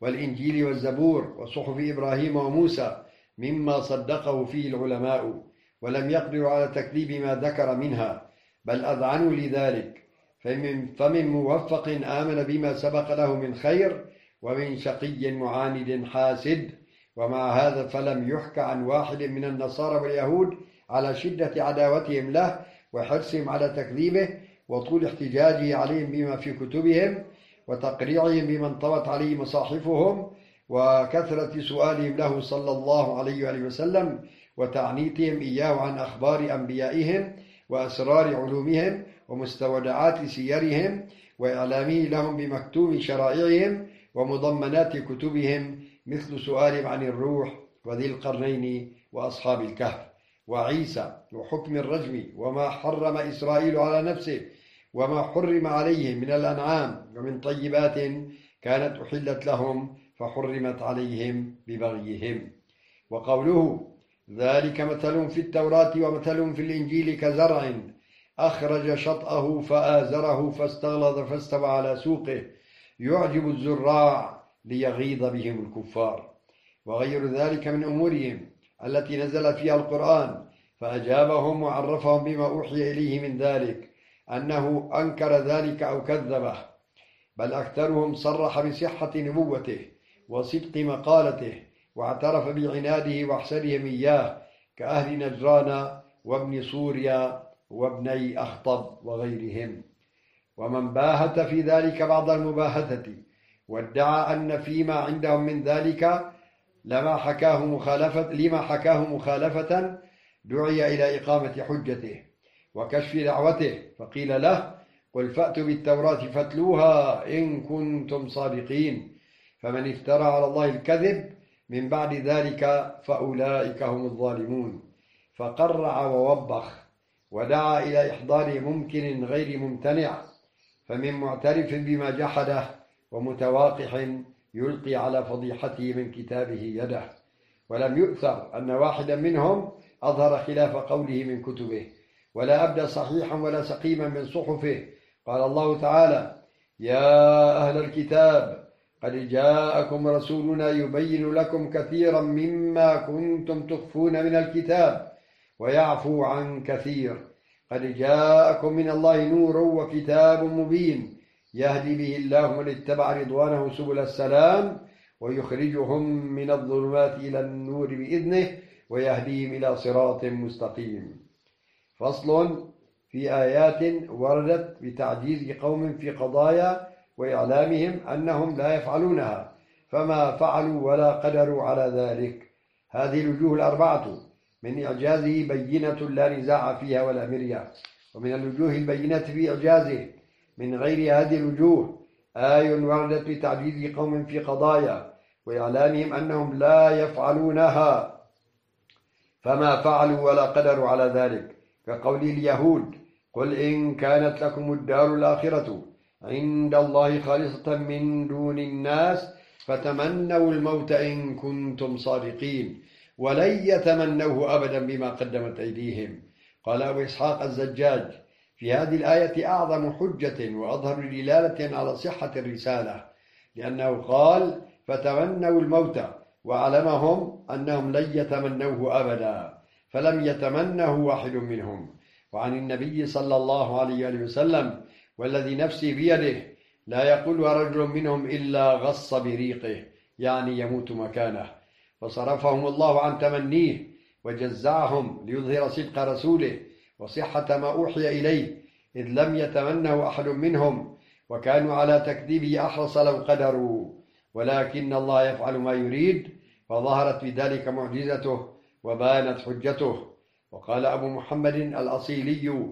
S1: والإنجيل والزبور وصحف إبراهيم وموسى مما صدقه فيه العلماء ولم يقدروا على تكذيب ما ذكر منها بل أذعنوا لذلك. فمن, فمن موفق آمن بما سبق له من خير ومن شقي معاند حاسد. ومع هذا فلم يحك عن واحد من النصارى واليهود على شدة عداوتهم له وحرصهم على تكذيبه وطول احتجاجه عليهم بما في كتبهم وتقريعهم بما انطوت عليه مصاحفهم وكثرة سؤالهم له صلى الله عليه وآله وسلم وتعنيتهم إياه عن أخبار أنبيائهم وأسرار علومهم ومستودعات سيرهم وإعلامه لهم بمكتوب شرائعهم ومضمنات كتبهم مثل سؤالهم عن الروح وذي القرنين وأصحاب الكهف وعيسى وحكم الرجم وما حرم إسرائيل على نفسه وما حرم عليهم من الأنعام ومن طيبات كانت أحلت لهم فحرمت عليهم ببغيهم. وقوله ذلك مثل في التوراة ومثل في الإنجيل كزرع. أخرج شطأه فآزره فاستغلظ فاستوى على سوقه. يعجب الزراع ليغيظ بهم الكفار. وغير ذلك من أمورهم التي نزل فيها القرآن فأجابهم وعرفهم بما أوحي إليه من ذلك أنه أنكر ذلك أو كذبه. بل أكثرهم صرح بصحة نبوته وصدق مقالته. واعترف بعناده وأحسنهم إياه كأهل نجران وابن سوريا وابني أخطب وغيرهم. ومن باهت في ذلك بعض المباهتة وادعى أن فيما عندهم من ذلك لما حكاه مخالفة لما حكاه مخالفة دعي إلى إقامة حجته وكشف دعوته. فقيل له قل فأتوا بالتوراة فاتلوها إن كنتم صادقين. فمن افترى على الله الكذب من بعد ذلك فأولئك هم الظالمون. فقرع ووبخ ودعا إلى إحضار ممكن غير ممتنع فمن معترف بما جحده ومتواقح يلقي على فضيحته من كتابه يده. ولم يؤثر أن واحدا منهم أظهر خلاف قوله من كتبه. ولا أبدى صحيحا ولا سقيما من صحفه. قال الله تعالى يا أهل الكتاب قد جاءكم رسولنا يبين لكم كثيرا مما كنتم تخفون من الكتاب ويعفو عن كثير. قد جاءكم من الله نور وكتاب مبين يهدي به الله من اتبع رضوانه سبل السلام ويخرجهم من الظلمات إلى النور بإذنه ويهديهم إلى صراط مستقيم. فصل في آيات وردت بتعجيز قوم في قضايا وإعلامهم أنهم لا يفعلونها فما فعلوا ولا قدروا على ذلك. هذه الوجوه الأربعة من إعجازه بينة لا نزاع فيها ولا مرية ومن الوجوه البينة في إعجازه من غير هذه الوجوه آي وردت بتعجيز قوم في قضايا وإعلامهم أنهم لا يفعلونها. فما فعلوا ولا قدروا على ذلك. كقول اليهود قل إن كانت لكم الدار الآخرة. عند الله خالصة من دون الناس فتمنوا الموت إن كنتم صادقين ولن يتمنوه أبدا بما قدمت أيديهم. قال أبو إسحاق الزجاج في هذه الآية أعظم حجة وأظهر دلالة على صحة الرسالة لأنه قال فتمنوا الموت وعلمهم أنهم لن يتمنوه أبدا فلم يتمنه واحد منهم. وعن النبي صلى الله عليه وسلم والذي نفسي بيده لا يقول رجل منهم إلا غص بريقه يعني يموت مكانه. فصرفهم الله عن تمنيه وجزعهم ليظهر صدق رسوله وصحة ما أوحي إليه إذ لم يتمنه أحد منهم وكانوا على تكذيبه أحرص لو قدروا. ولكن الله يفعل ما يريد فظهرت بذلك معجزته وبانت حجته. وقال أبو محمد الأصيلي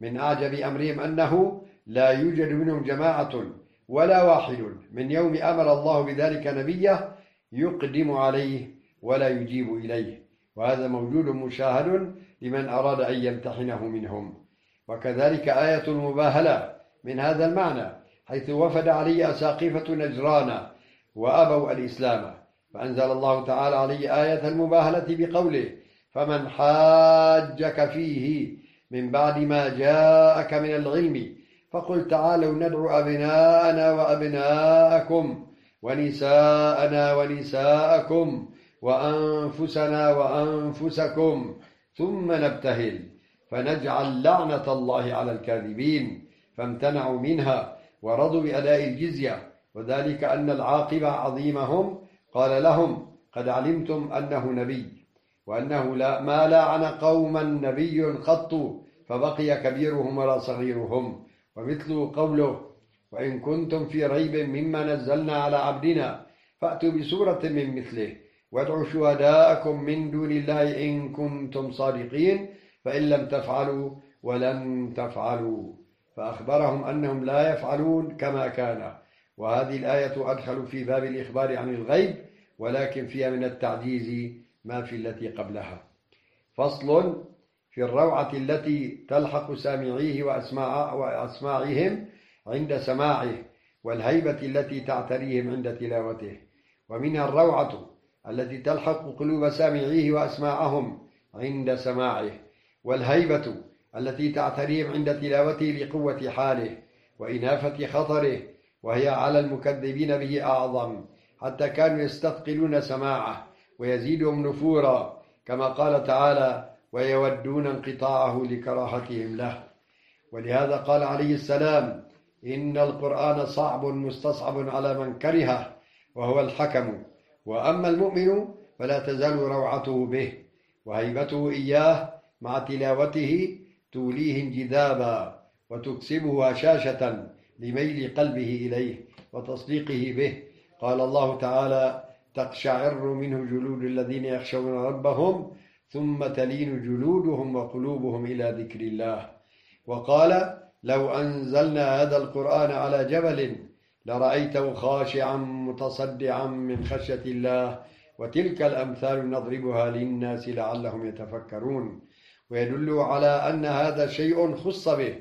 S1: من أعجب أمرهم أنه لا يوجد منهم جماعة ولا واحد من يوم أمر الله بذلك نبيه يقدم عليه ولا يجيب إليه. وهذا موجود مشاهد لمن أراد أن يمتحنه منهم. وكذلك آية المباهلة من هذا المعنى حيث وفد علي أساقفة نجران وأبوا الإسلام. فأنزل الله تعالى عليه آية المباهلة بقوله فمن حاجك فيه من بعد ما جاءك من العلم فقل تعالوا ندعو أبناءنا وأبناءكم ونساءنا ونساءكم وأنفسنا وأنفسكم ثم نبتهل فنجعل لعنة الله على الكاذبين فامتنعوا منها ورضوا بأداء الجزية وذلك أن العاقبة عظيمهم قال لهم قد علمتم أنه نبي وأنه لا ما لعن قوما نبي قط فبقي كبيرهم ولا صغيرهم ومثل قوله وإن كنتم في ريب مما نزلنا على عبدنا فأتوا بسورة من مثله وادعوا شهداءكم من دون الله إن كنتم صادقين فإن لم تفعلوا ولن تفعلوا. فأخبرهم أنهم لا يفعلون كما كان. وهذه الآية أدخل في باب الإخبار عن الغيب ولكن فيها من التعجيز ما في التي قبلها. فصل في الروعة التي تلحق سامعيه وأسماع وأسماعهم عند سماعه والهيبة التي تعتريهم عند تلاوته. ومنها الروعة التي تلحق قلوب سامعيه وأسماعهم عند سماعه والهيبة التي تعتريهم عند تلاوته لقوة حاله وإنافة خطره وهي على المكذبين به أعظم. حتى كانوا يستثقلون سماعه ويزيدهم نفورا كما قال تعالى ويودون انقطاعه لكراهتهم له. ولهذا قال عليه السلام إن القرآن صعب مستصعب على من كرهه وهو الحكم. وأما المؤمن فلا تزال روعته به وهيبته إياه مع تلاوته توليه انجذابا وتكسبه هشاشة لميل قلبه إليه وتصديقه به. قال الله تعالى تقشعر منه جلود الذين يخشون ربهم ثم تلين جلودهم وقلوبهم إلى ذكر الله. وقال لو أنزلنا هذا القرآن على جبل لرأيته خاشعا متصدعا من خشية الله وتلك الأمثال نضربها للناس لعلهم يتفكرون. ويدل على أن هذا شيء خص به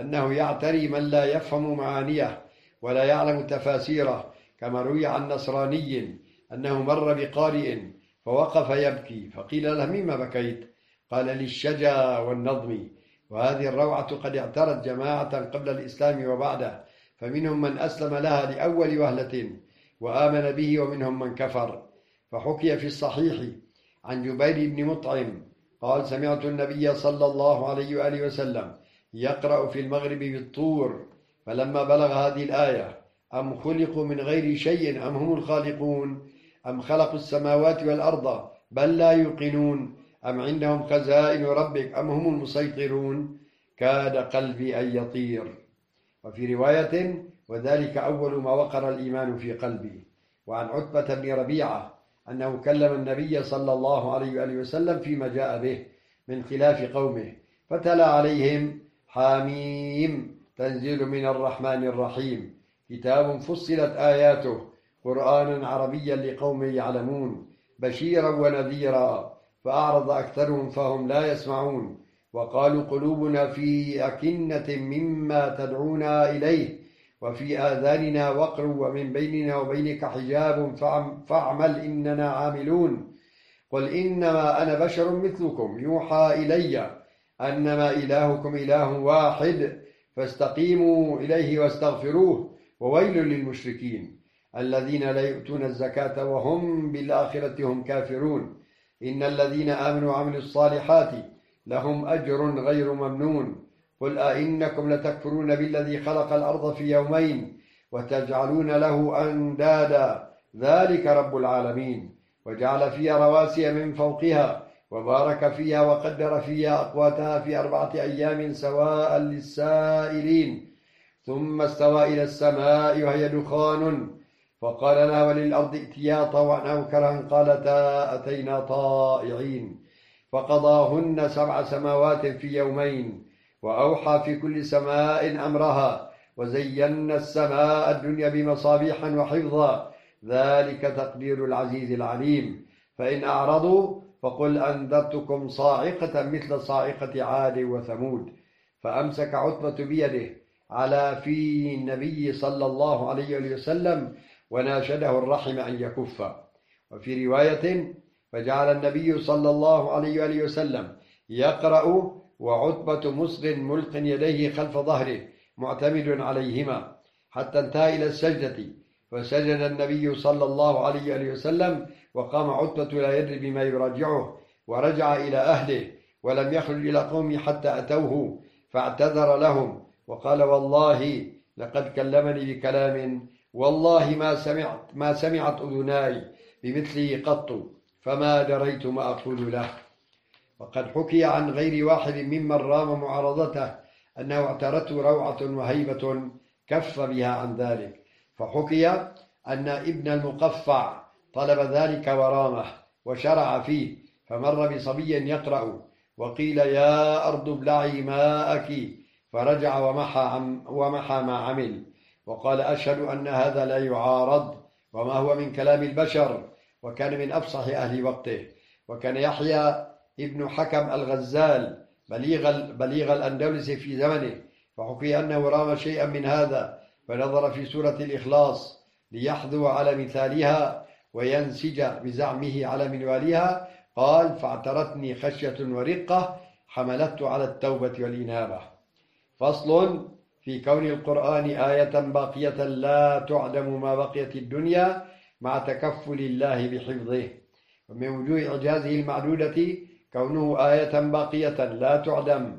S1: أنه يعتري من لا يفهم معانيه ولا يعلم تفاسيره كما روي عن نصراني أنه مر بقارئ فوقف يبكي فقيل له مما بكيت؟ قال للشجا والنظم. وهذه الروعة قد اعترت جماعة قبل الإسلام وبعده فمنهم من أسلم لها لأول وهلة وآمن به ومنهم من كفر. فحكي في الصحيح عن جبير بن مطعم قال سمعت النبي صلى الله عليه وآله وسلم يقرأ في المغرب بالطور فلما بلغ هذه الآية أم خلقوا من غير شيء أم هم الخالقون؟ أم خلقوا السماوات والأرض بل لا يوقنون؟ أم عندهم خزائن ربك أم هم المسيطرون؟ كاد قلبي أن يطير. وفي رواية وذلك أول ما وقر الإيمان في قلبي. وعن عتبة بن ربيعة أنه كلم النبي صلى الله عليه وآله وسلم فيما جاء به من خلاف قومه فتلا عليهم حاميم تنزيل من الرحمن الرحيم. كتاب فصلت آياته قرآنا عربيا لقوم يعلمون بشيرا ونذيرا فأعرض أكثرهم فهم لا يسمعون. وقالوا قلوبنا في أكنة مما تدعونا إليه وفي آذاننا وقر ومن بيننا وبينك حجاب فاعمل إننا عاملون. قل إنما أنا بشر مثلكم يوحى إلي أنما إلهكم إله واحد فاستقيموا إليه واستغفروه وويل للمشركين. الذين لا يؤتون الزكاة وهم بالآخرة هم كافرون. إن الذين آمنوا وعملوا الصالحات لهم أجر غير ممنون. قل أئنكم لتكفرون بالذي خلق الأرض في يومين وتجعلون له أندادا. ذلك رب العالمين. وجعل فيها رواسي من فوقها وبارك فيها وقدر فيها أقواتها في أربعة أيام سواء للسائلين. ثم استوى إلى السماء وهي دخان. فقال لها وللأرض ائتيا طوعا أو كرها قالتا أتينا طائعين فقضاهن سبع سماوات في يومين وأوحى في كل سماء أمرها وزينا السماء الدنيا بمصابيح وحفظا ذلك تقدير العزيز العليم فإن أعرضوا فقل أنذرتكم صاعقة مثل صاعقة عاد وثمود فأمسك عتبة بيده على في النبي صلى الله عليه وسلم وناشده الرحم أن يكف. وفي رواية فجعل النبي صلى الله عليه وآله وسلم يقرأ وعتبة مصر ملق يديه خلف ظهره معتمد عليهما حتى انتهى إلى السجدة. فسجد النبي صلى الله عليه وآله وسلم وقام عتبة لا يدري بما يراجعه ورجع إلى أهله ولم يخرج إلى قومه حتى أتوه فاعتذر لهم وقال والله لقد كلمني بكلام والله ما سمعت ما سمعت أذناي بمثله قط فما دريت ما أقول له. وقد حكي عن غير واحد ممن رام معارضته أنه اعترته روعة وهيبة كف بها عن ذلك. فحكي أن ابن المقفع طلب ذلك ورامه وشرع فيه فمر بصبي يقرأ وقيل يا أرض ابلعي ماءك فرجع ومحى, ومحى ما عمل. وقال أشهد أن هذا لا يعارض وما هو من كلام البشر وكان من أفصح أهل وقته. وكان يحيى ابن حكم الغزال بليغ, بليغ الأندلس في زمنه فحكي أنه رام شيئا من هذا فنظر في سورة الإخلاص ليحذو على مثالها وينسج بزعمه على منوالها قال فاعترتني خشية ورقة حملت على التوبة والإنابة. فصل في كون القرآن آية باقية لا تعدم ما بقيت الدنيا مع تكفل الله بحفظه. ومن وجوه إعجازه المعدودة كونه آية باقية لا تعدم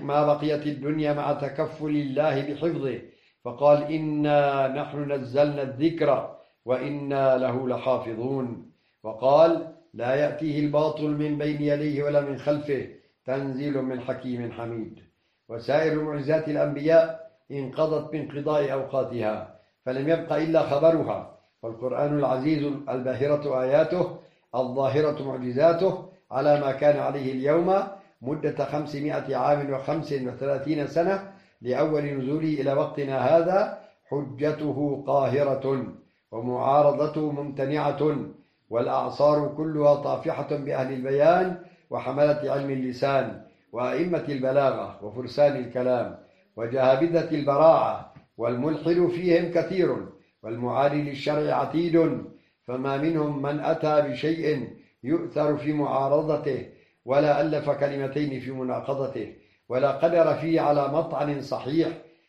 S1: ما بقيت الدنيا مع تكفل الله بحفظه. فقال إنا نحن نزلنا الذكر وإنا له لحافظون وقال لا يأتيه الباطل من بين يديه ولا من خلفه تنزيل من حكيم حميد وسائر معجزات الأنبياء انقضت بانقضاء أوقاتها فلم يبق إلا خبرها فالقرآن العزيز الباهرة آياته الظاهرة معجزاته على ما كان عليه اليوم مدة خمسمائة عام وخمس وثلاثين سنة لأول نزوله إلى وقتنا هذا حجته قاهرة ومعارضته ممتنعة والأعصار كلها طافحة بأهل البيان وحملة علم اللسان. وأئمة البلاغة وفرسان الكلام وجهابذة البراعة والملحد فيهم كثير والمعادي للشرع عتيد فما منهم من أتى بشيء يؤثر في معارضته ولا ألف كلمتين في مناقضته ولا قدر فيه على مطعن صحيح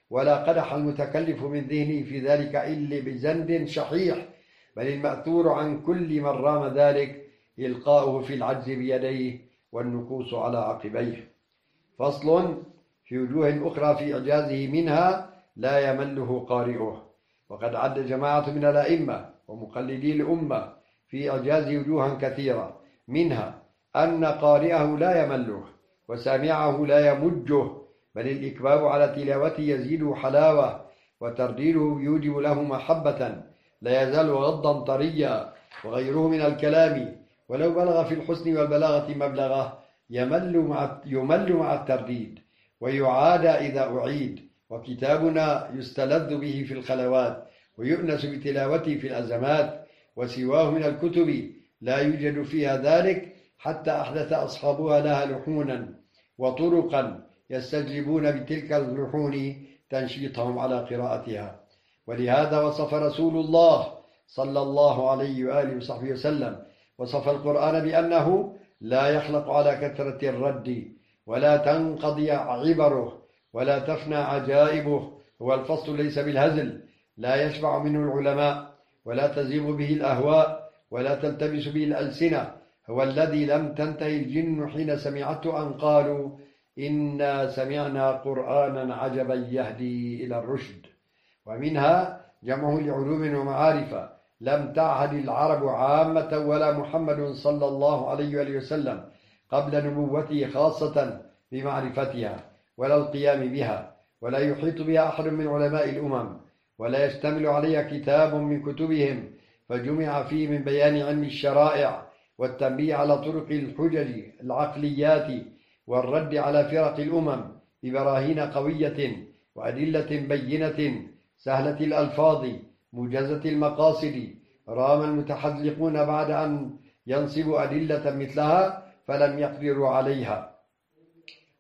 S1: ولا قدح المتكلف من ذهنه في ذلك إلا بزند شحيح بل المأثور عن كل من رام ذلك إلقاؤه في العجز بيديه والنكوص على عقبيه. فصل في وجوه أخرى في إعجازه منها لا يمله قارئه. وقد عد جماعة من الأئمة ومقلدي الأمة في إعجاز وجوها كثيرة منها أن قارئه لا يمله وسامعه لا يمجه بل الإكباب على تلاوته يزيد حلاوة وترديله يوجب له محبة لا يزال غضا طريا وغيره من الكلام. ولو بلغ في الحسن والبلاغة مبلغه يمل مع يمل مع الترديد ويعاد إذا أعيد وكتابنا يستلذ به في الخلوات ويؤنس بتلاوته في الأزمات وسواه من الكتب. لا يوجد فيها ذلك حتى أحدث أصحابها لها لحونا وطرقا يستجلبون بتلك اللحون تنشيطهم على قراءتها. ولهذا وصف رسول الله صلى الله عليه وآله وصحبه وسلم وصف القرآن بأنه لا يخلق على كثرة الرد ولا تنقضي عبره ولا تفنى عجائبه. هو الفصل ليس بالهزل لا يشبع منه العلماء ولا تزيغ به الأهواء ولا تلتبس به الألسنة. هو الذي لم تنتهي الجن حين سمعته أن قالوا إنا سمعنا قرآنا عجبا يهدي إلى الرشد. ومنها جمعه لعلوم ومعارف. لم تعهد العرب عامة ولا محمد صلى الله عليه وسلم قبل نبوته خاصة بمعرفتها ولا القيام بها ولا يحيط بها أحد من علماء الأمم ولا يشتمل عليها كتاب من كتبهم فجمع فيه من بيان علم الشرائع والتنبيه على طرق الحجج العقليات والرد على فرق الأمم ببراهين قوية وأدلة بينة سهلة الألفاظ موجزة المقاصد. رام المتحذلقون بعد أن ينصبوا أدلة مثلها فلم يقدروا عليها.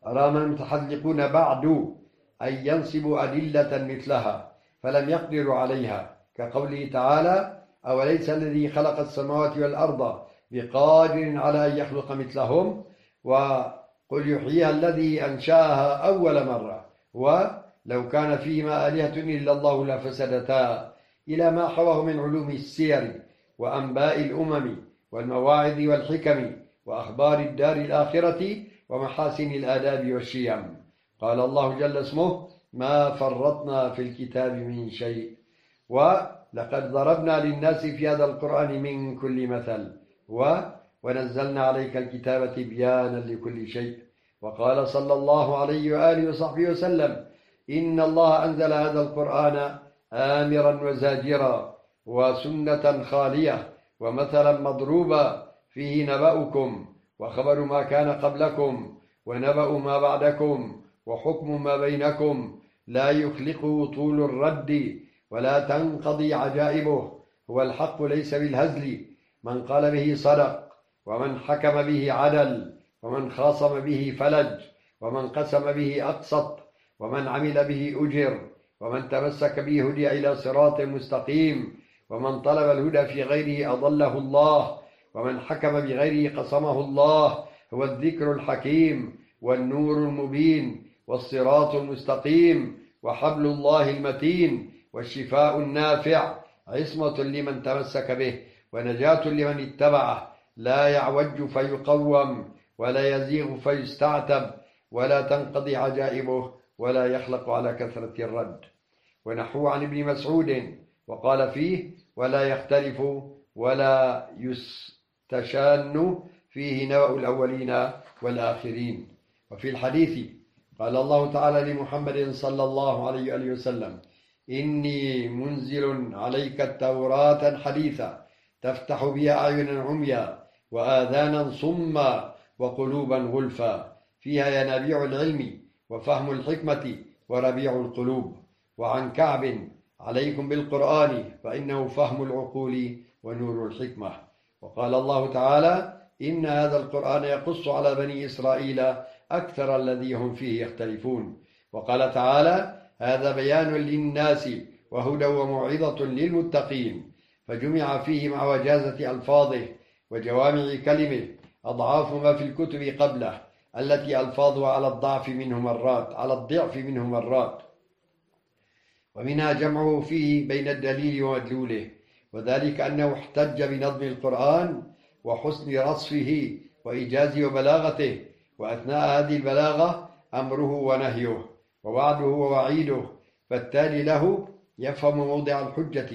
S1: رام المتحذلقون بعد أن ينصبوا أدلة مثلها فلم يقدروا عليها. كقوله تعالى أوليس الذي خلق السماوات والأرض بقادر على أن يخلق مثلهم؟ وقل يحييها الذي أنشأها أول مرة. ولو كان فيهما آلهة إلا الله لفسدتا. إلى ما حواه من علوم السير وأنباء الأمم والمواعظ والحكم وأخبار الدار الآخرة ومحاسن الآداب والشيم. قال الله جل اسمه ما فرطنا في الكتاب من شيء. ولقد ضربنا للناس في هذا القرآن من كل مثل. و ونزلنا عليك الكتاب تبيانا لكل شيء. وقال صلى الله عليه وآله وصحبه وسلم إن الله أنزل هذا القرآن آمرا وزاجرا وسنة خالية ومثلا مضروبا فيه نبأكم وخبر ما كان قبلكم ونبأ ما بعدكم وحكم ما بينكم لا يخلقه طول الرد ولا تنقضي عجائبه هو الحق ليس بالهزل من قال به صدق ومن حكم به عدل ومن خاصم به فلج ومن قسم به أقسط ومن عمل به أجر ومن تمسك به هدي إلى صراط مستقيم ومن طلب الهدى في غيره أضله الله ومن حكم بغيره قصمه الله هو الذكر الحكيم والنور المبين والصراط المستقيم وحبل الله المتين والشفاء النافع عصمة لمن تمسك به ونجاة لمن اتبعه لا يعوج فيقوم ولا يزيغ فيستعتب ولا تنقضي عجائبه ولا يخلق على كثرة الرد ونحو عن ابن مسعود. وقال فيه ولا يختلف ولا يستشان فيه نوع الأولين والآخرين. وفي الحديث قال الله تعالى لمحمد صلى الله عليه وآله وسلم إني منزل عليك التوراة حديثا تفتح بها أعينا عميا وآذانا صما وقلوبا غلفا. فيها ينابيع العلم وفهم الحكمة وربيع القلوب. وعن كعب عليكم بالقرآن فإنه فهم العقول ونور الحكمة. وقال الله تعالى إن هذا القرآن يقص على بني إسرائيل أكثر الذي هم فيه يختلفون. وقال تعالى هذا بيان للناس وهدى وموعظة للمتقين. فجمع فيه مع وجازة ألفاظه وجوامع كلمه أضعاف ما في الكتب قبله التي ألفاظها على الضعف منه مرات على الضعف منه مرات. ومنها جمعه فيه بين الدليل ومدلوله وذلك أنه احتج بنظم القرآن وحسن رصفه وإيجازه وبلاغته وأثناء هذه البلاغة أمره ونهيه ووعده ووعيده فالتالي له يفهم موضع الحجة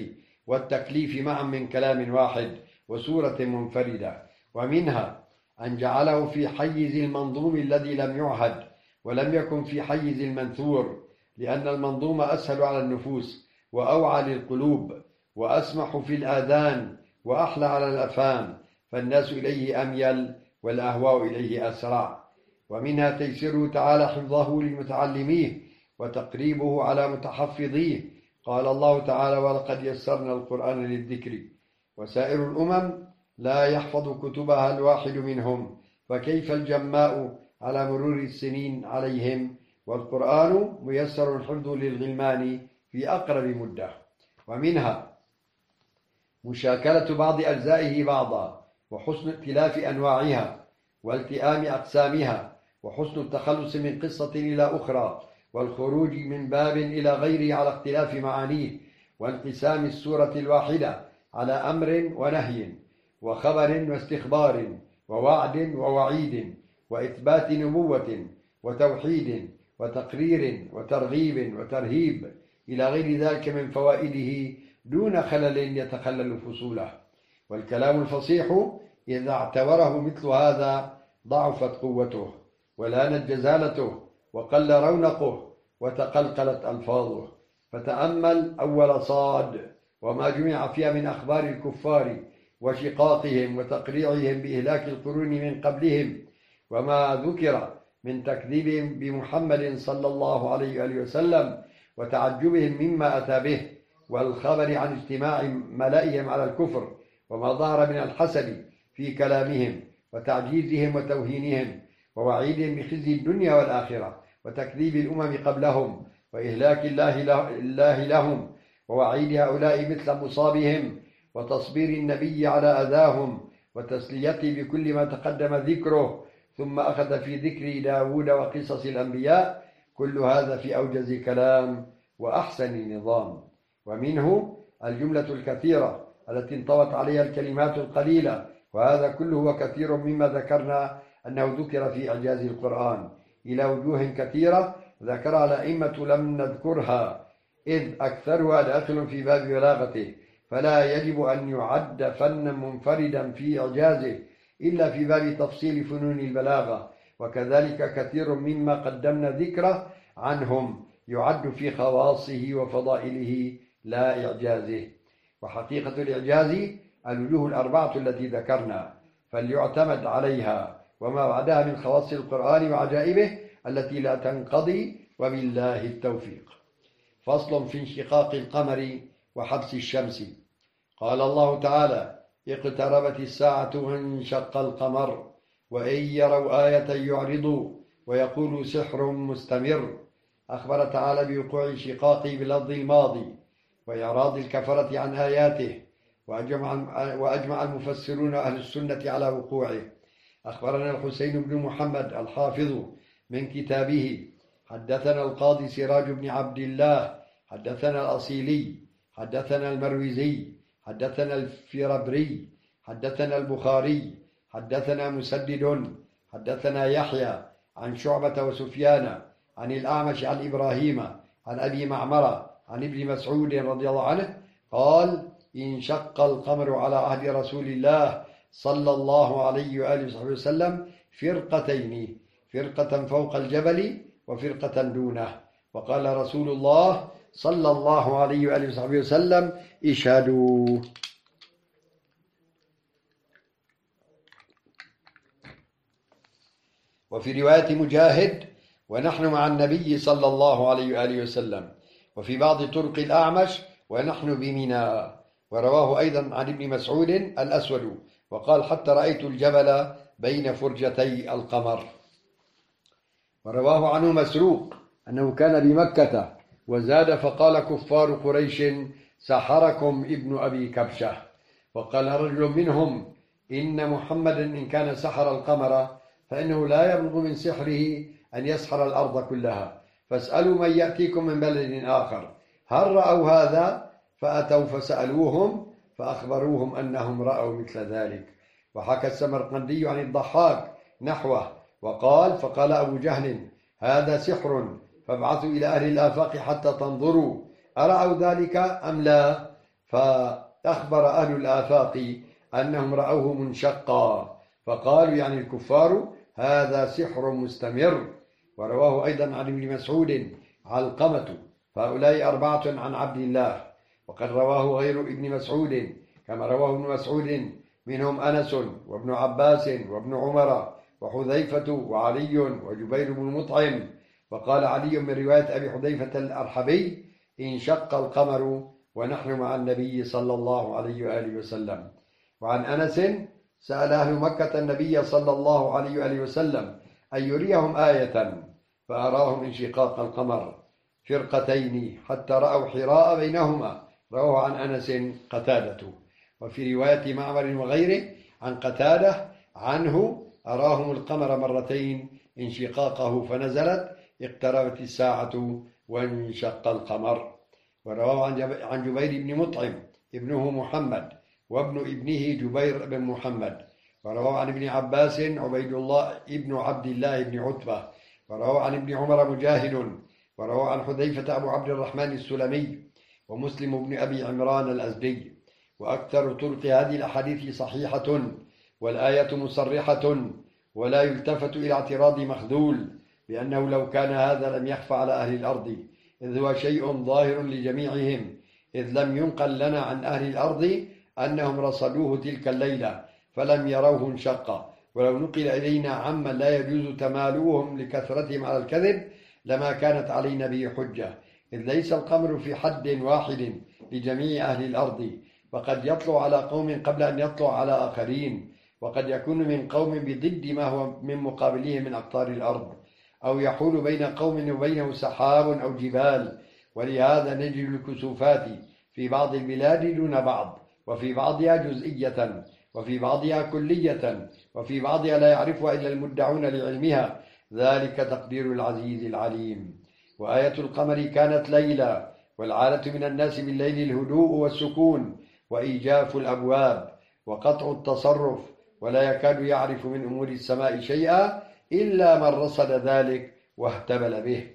S1: والتكليف معا من كلام واحد وسورة منفردة. ومنها أن جعله في حيز المنظوم الذي لم يعهد ولم يكن في حيز المنثور لأن المنظوم أسهل على النفوس وأوعى للقلوب وأسمح في الآذان وأحلى على الأفهام فالناس إليه أميل والأهواء إليه أسرع. ومنها تيسيره تعالى حفظه لمتعلميه وتقريبه على متحفظيه. قال الله تعالى ولقد يسرنا القرآن للذكر. وسائر الأمم لا يحفظ كتبها الواحد منهم فكيف الجماء على مرور السنين عليهم؟ والقرآن ميسر الحفظ للغلمان في أقرب مدة. ومنها مشاكلة بعض أجزائه بعضا وحسن ائتلاف أنواعها والتئام أقسامها وحسن التخلص من قصة إلى أخرى والخروج من باب إلى غيره على اختلاف معانيه وانقسام السورة الواحدة على أمر ونهي وخبر واستخبار ووعد ووعيد وإثبات نبوة وتوحيد وتقرير وترغيب وترهيب إلى غير ذلك من فوائده دون خلل يتخلل فصوله. والكلام الفصيح إذا اعتبره مثل هذا ضعفت قوته ولانت جزالته وقل رونقه وتقلقلت ألفاظه. فتأمل أول صاد وما جمع فيها من أخبار الكفار وشقاقهم وتقريعهم بإهلاك القرون من قبلهم وما ذكر من تكذيبهم بمحمد صلى الله عليه وآله وسلم وتعجبهم مما أتى به والخبر عن اجتماع ملائهم على الكفر وما ظهر من الحسد في كلامهم وتعجيزهم وتوهينهم ووعيدهم بخزي الدنيا والآخرة وتكذيب الأمم قبلهم وإهلاك الله, الله لهم ووعيد هؤلاء مثل مصابهم وتصبير النبي على أذاهم وتسليته بكل ما تقدم ذكره ثم أخذ في ذكر داود وقصص الأنبياء كل هذا في أوجز كلام وأحسن نظام. ومنه الجملة الكثيرة التي انطوت عليها الكلمات القليلة وهذا كله وكثير مما ذكرنا أنه ذكر في إعجاز القرآن. إلى وجوه كثيرة ذكرها الأئمة لم نذكرها إذ أكثرها داخل في باب بلاغته. فلا يجب أن يعد فنا منفردا في إعجازه إلا في باب تفصيل فنون البلاغة. وكذلك كثير مما قدمنا ذكره عنهم يعد في خواصه وفضائله لا إعجازه وحقيقة الإعجاز الوجوه الأربعة التي ذكرنا فليعتمد عليها وما بعدها من خواص القرآن وعجائبه التي لا تنقضي وبالله التوفيق. فصل في انشقاق القمر وحبس الشمس. قال الله تعالى اقتربت الساعة وانشق القمر وإن يروا آية يعرضوا ويقولوا سحر مستمر. أخبر تعالى بوقوع انشقاقه باللفظ الماضي وإعراض الكفرة عن آياته وأجمع, وأجمع المفسرون أهل السنة على وقوعه. أخبرنا الحسين بن محمد الحافظ من كتابه حدثنا القاضي سراج بن عبد الله حدثنا الأصيلي حدثنا المروزي حدثنا الفربري حدثنا البخاري حدثنا مسدد حدثنا يحيى عن شعبة وسفيان عن الأعمش عن إبراهيم عن أبي معمرة عن ابن مسعود رضي الله عنه قال انشق القمر على عهد رسول الله صلى الله عليه وآله وصحبه وسلم فرقتين فرقة فوق الجبل وفرقة دونه. وقال رسول الله صلى الله عليه وآله وصحبه وسلم إشهدوا. وفي رواية مجاهد ونحن مع النبي صلى الله عليه وآله وسلم. وفي بعض طرق الأعمش ونحن بمنى. ورواه أيضا عن ابن مسعود الأسود وقال حتى رأيت الجبل بين فرجتي القمر ورواه عنه مسروق أنه كان بمكة. وزاد فقال كفار قريش سحركم ابن أبي كبشة. وقال رجل منهم إن محمدا إن كان سحر القمر فإنه لا يبلغ من سحره أن يسحر الأرض كلها. فاسألوا من يأتيكم من بلد آخر. هل رأوا هذا؟ فأتوا فسألوهم فأخبروهم أنهم رأوا مثل ذلك. وحكى السمرقندي عن الضحاك نحوه وقال فقال أبو جهل هذا سحر فابعثوا إلى أهل الآفاق حتى تنظروا. أرأوا ذلك أم لا؟ فأخبر أهل الآفاق أنهم رأوه منشقا. فقالوا يعني الكفار هذا سحر مستمر. ورواه أيضا عن ابن مسعود علقمة. فهؤلاء أربعة عن عبد الله. وقد رواه غير ابن مسعود كما رواه ابن مسعود. منهم أنس وابن عباس وابن عمر وحذيفة وعلي وجبير بن مطعم. وقال علي من رواية أبي حذيفة الأرحبي انشق القمر ونحن مع النبي صلى الله عليه وآله وسلم. وعن أنس سأل أهل مكة النبي صلى الله عليه وآله وسلم أن يريهم آية فأراهم انشقاق القمر فرقتين حتى رأوا حراء بينهما. رواه عن أنس قتادة. وفي رواية معمر وغيره عن قتادة عنه أراهم القمر مرتين انشقاقه فنزلت اقتربت الساعة وانشق القمر. ورواه عن جبير بن مطعم ابنه محمد وابن ابنه جبير بن محمد. ورواه عن ابن عباس عبيد الله ابن عبد الله بن عتبة. ورواه عن ابن عمر مجاهد. ورواه عن حذيفة أبو عبد الرحمن السلمي ومسلم بن أبي عمران الأزدي. وأكثر طرق هذه الأحاديث صحيحة والآية مصرحة ولا يلتفت إلى اعتراض مخذول بأنه لو كان هذا لم يخفى على أهل الأرض إذ هو شيء ظاهر لجميعهم إذ لم ينقل لنا عن أهل الأرض أنهم رصدوه تلك الليلة فلم يروه انشق. ولو نقل إلينا عمن لا يجوز تمالوهم لكثرتهم على الكذب لما كانت علينا به حجة. إذ ليس القمر في حد واحد لجميع أهل الأرض وقد يطلع على قوم قبل أن يطلع على آخرين وقد يكون من قوم بضد ما هو من مقابله من أقطار الأرض. أو يحول بين قوم وبينه سحاب أو جبال. ولهذا نجد الكسوفات في بعض البلاد دون بعض وفي بعضها جزئية وفي بعضها كلية وفي بعضها لا يعرفها إلا المدعون لعلمها. ذلك تقدير العزيز العليم. وآية القمر كانت ليلا والعادة من الناس بالليل الهدوء والسكون وإيجاف الأبواب وقطع التصرف ولا يكاد يعرف من أمور السماء شيئا إلا من رصد ذلك واهتبل به.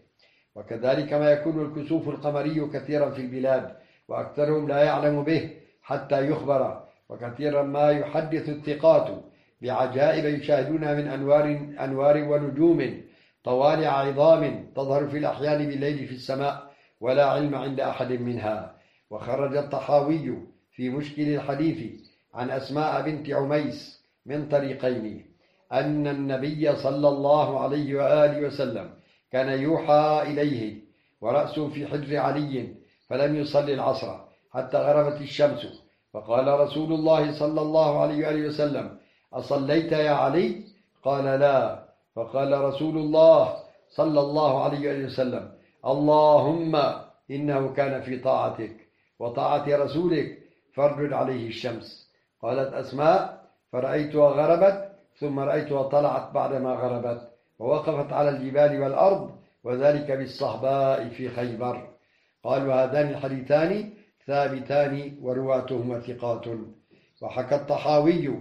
S1: وكذلك ما يكون الكسوف القمري كثيرا في البلاد وأكثرهم لا يعلم به حتى يخبر وكثيرا ما يحدث الثقات بعجائب يشاهدونها من أنوار, أنوار ونجوم طوالع عظام تظهر في الأحيان بالليل في السماء ولا علم عند أحد منها. وخرج الطحاوي في مشكل الحديث عن أسماء بنت عميس من طريقين. أن النبي صلى الله عليه وآله وسلم كان يوحى إليه ورأسه في حجر علي فلم يصلي العصر حتى غربت الشمس. فقال رسول الله صلى الله عليه وآله وسلم أصليت يا علي؟ قال لا. فقال رسول الله صلى الله عليه وآله وسلم اللهم إنه كان في طاعتك وطاعة رسولك فارجل عليه الشمس. قالت أسماء فرأيتها غربت ثم رأيتها طلعت بعدما غربت ووقفت على الجبال والأرض وذلك بالصهباء في خيبر. قالوا هذان الحديثان ثابتان ورواتهما ثقات. وحكى الطحاوي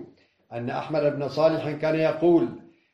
S1: أن أحمد بن صالح كان يقول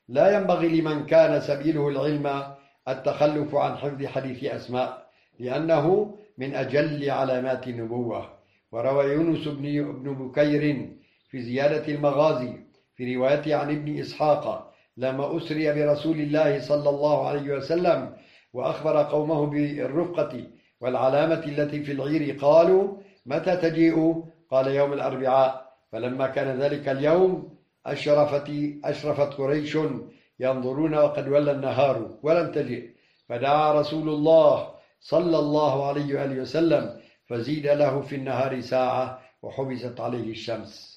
S1: لا ينبغي لمن كان سبيله العلم التخلف عن حفظ حديث أسماء لأنه من أجل علامات النبوة. وروى يونس بن بكير في زيادة المغازي في روايته عن ابن إسحاق لما أسري برسول الله صلى الله عليه وسلم وأخبر قومه بالرفقة والعلامة التي في العير قالوا متى تجيء؟ قال يوم الأربعاء. فلما كان ذلك اليوم أشرفت, أشرفت قريش ينظرون وقد ولى النهار ولم تجئ. فدعا رسول الله صلى الله عليه وآله وسلم فزيد له في النهار ساعة وحبست عليه الشمس.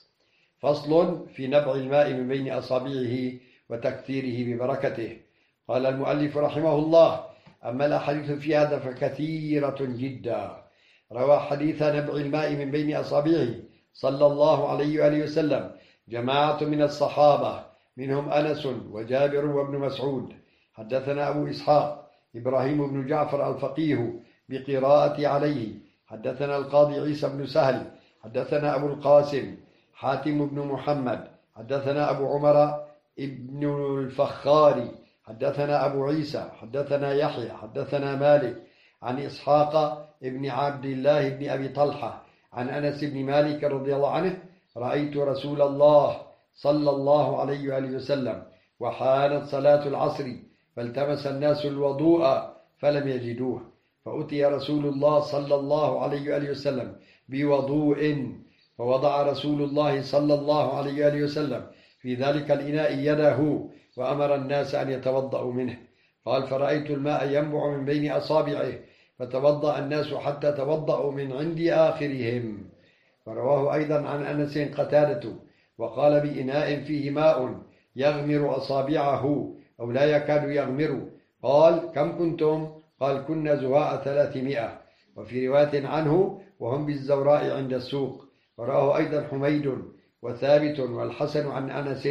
S1: فصل في نبع الماء من بين أصابعه وتكثيره ببركته. قال المؤلف رحمه الله أما الأحاديث في هذا فكثيرة جدا. روى حديث نبع الماء من بين أصابعه صلى الله عليه وآله وسلم. جماعة من الصحابة منهم أنس وجابر وابن مسعود. حدثنا أبو إسحاق إبراهيم بن جعفر الفقيه بقراءة عليه. حدثنا القاضي عيسى بن سهل. حدثنا أبو القاسم. حاتم بن محمد. حدثنا أبو عمر ابن الفخاري حدثنا أبو عيسى. حدثنا يحيى. حدثنا مالك. عن إسحاق ابن عبد الله بن أبي طلحة. عن أنس بن مالك رضي الله عنه رأيت رسول الله صلى الله عليه وآله وسلم وحانت صلاة العصر فالتمس الناس الوضوء فلم يجدوه. فأتي رسول الله صلى الله عليه وآله وسلم بوضوء فوضع رسول الله صلى الله عليه وآله وسلم في ذلك الإناء يده وأمر الناس أن يتوضأوا منه. قال فرأيت الماء ينبع من بين أصابعه فتوضأ الناس حتى توضأوا من عند آخرهم. ورواه أيضا عن أنس قتادة وقال بإناء فيه ماء يغمر أصابعه أو لا يكاد يغمر. قال كم كنتم؟ قال كنا زهاء ثلاثمائة. وفي رواية عنه وهم بالزوراء عند السوق. وراه أيضا حميد وثابت والحسن عن أنس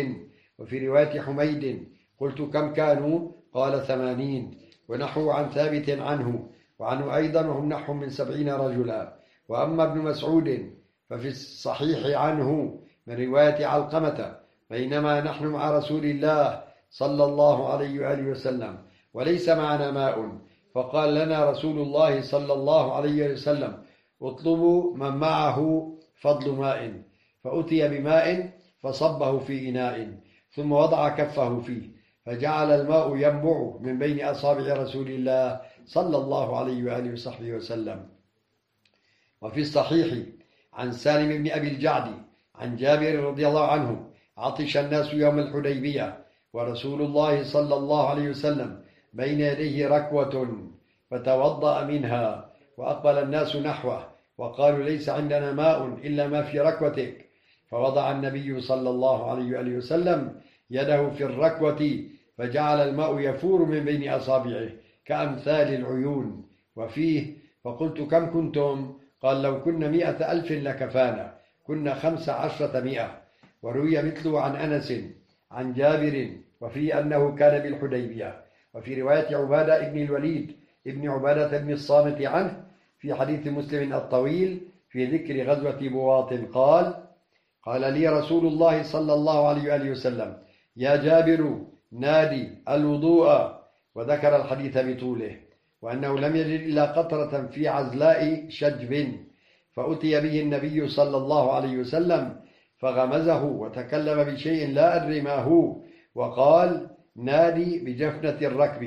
S1: وفي رواية حميد قلت كم كانوا؟ قال ثمانين ونحو عن ثابت عنه وعنه أيضا وهم نحو من سبعين رجلا. وأما ابن مسعود ففي الصحيح عنه من رواية علقمة بينما نحن مع رسول الله صلى الله عليه وآله وسلم وليس معنا ماء. فقال لنا رسول الله صلى الله عليه وسلم اطلبوا من معه فضل ماء. فأتي بماء فصبه في إناء ثم وضع كفه فيه فجعل الماء ينبع من بين أصابع رسول الله صلى الله عليه وآله وصحبه وسلم. وفي الصحيح عن سالم بن أبي الجعد عن جابر رضي الله عنه عطش الناس يوم الحديبية ورسول الله صلى الله عليه وسلم بين يديه ركوة فتوضأ منها وأقبل الناس نحوه. وقالوا ليس عندنا ماء إلا ما في ركوتك. فوضع النبي صلى الله عليه وآله وسلم يده في الركوة فجعل الماء يفور من بين أصابعه كأمثال العيون وفيه. فقلت كم كنتم؟ قال لو كنا مئة ألف لكفانا. كنا خمس عشرة مئة. وروي مثله عن أنس عن جابر وفي أنه كان بالحديبية. وفي رواية عبادة ابن الوليد ابن عبادة بن الصامت عنه في حديث مسلم الطويل في ذكر غزوة بواط قال قال لي رسول الله صلى الله عليه وآله وسلم يا جابر نادي الوضوء. وذكر الحديث بطوله وأنه لم يجد إلا قطرة في عزلاء شجب فأتي به النبي صلى الله عليه وسلم فغمزه وتكلم بشيء لا أدري ما هو وقال نادي بجفنة الركب.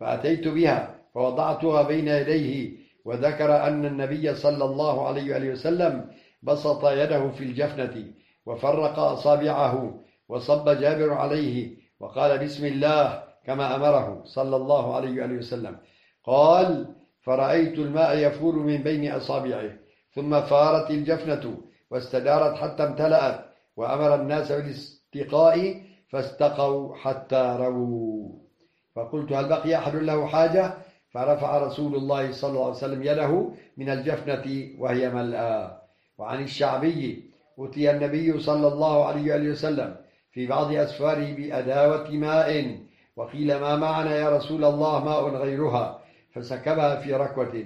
S1: فأتيت بها فوضعتها بين يديه وذكر أن النبي صلى الله عليه وسلم بسط يده في الجفنة وفرق أصابعه وصب جابر عليه وقال بسم الله كما أمره صلى الله عليه وسلم. قال فرأيت الماء يفور من بين أصابعه ثم فارت الجفنة واستدارت حتى امتلأت وأمر الناس بالاستقاء فاستقوا حتى رووا. فقلت هل بقي أحد له حاجة؟ فرفع رسول الله صلى الله عليه وسلم يده من الجفنة وهي ملأى. وعن الشعبي أتي النبي صلى الله عليه وآله وسلم في بعض أسفاره بأداوة ماء وقيل ما معنا يا رسول الله ماء غيرها؟ فسكبها في ركوة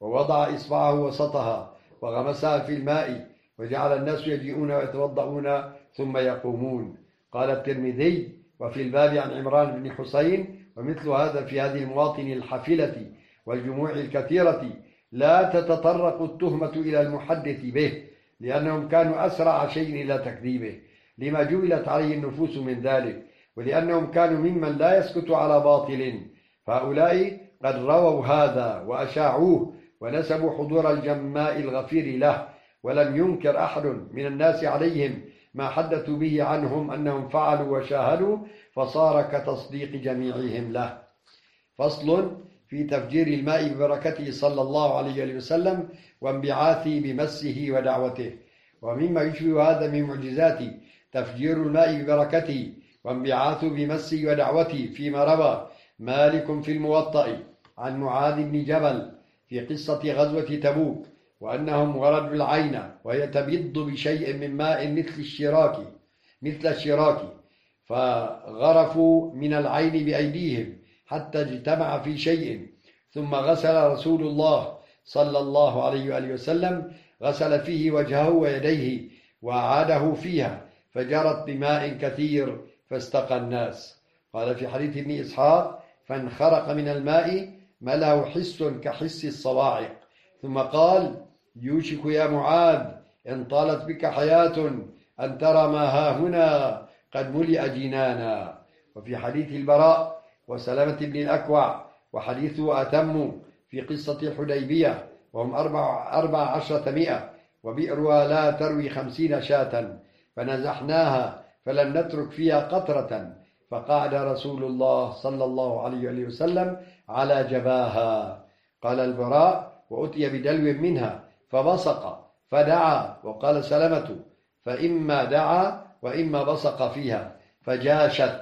S1: ووضع إصبعه وسطها وغمسها في الماء وجعل الناس يجيئون ويتوضؤون ثم يقومون. قال الترمذي وفي الباب عن عمران بن حسين ومثل هذا في هذه المواطن الحفلة والجموع الكثيرة لا تتطرق التهمة إلى المحدث به لأنهم كانوا أسرع شيء إلى تكذيبه لما جبلت عليه النفوس من ذلك ولأنهم كانوا ممن لا يسكت على باطل. فهؤلاء قد رووا هذا وأشاعوه ونسبوا حضور الجماء الغفير له ولم ينكر أحد من الناس عليهم ما حدثوا به عنهم أنهم فعلوا وشاهدوا فصار كتصديق جميعهم له. فصل في تفجير الماء ببركته صلى الله عليه وسلم وانبعاثه بمسه ودعوته. ومما يشبه هذا من معجزات تفجير الماء ببركته وانبعاثه بمسه ودعوته فيما روى مالك في الموطأ عن معاذ بن جبل في قصة غزوة تبوك. وأنهم وردوا العين وهي تبض بشيء من ماء مثل الشراك مثل الشراك. فغرفوا من العين بأيديهم حتى اجتمع في شيء. ثم غسل رسول الله صلى الله عليه وآله وسلم غسل فيه وجهه ويديه وأعاده فيها فجرت بماء كثير فاستقى الناس. قال في حديث ابن إسحاق فانخرق من الماء ما له حس كحس الصواعق. ثم قال يوشك يا معاذ إن طالت بك حياة أن ترى ما ها هنا قد ملئ جنانا. وفي حديث البراء وسلامة بن الأكوع وحديثه أتم في قصة الحديبية وهم أربع, أربع عشرة مئة وبئرها لا تروي خمسين شاة فنزحناها فلم نترك فيها قطرة فقعد رسول الله صلى الله عليه وسلم على جباها قال البراء وأتي بدلو منها فبصق فدعا وقال سلمة فإما دعا وإما بصق فيها فجاشت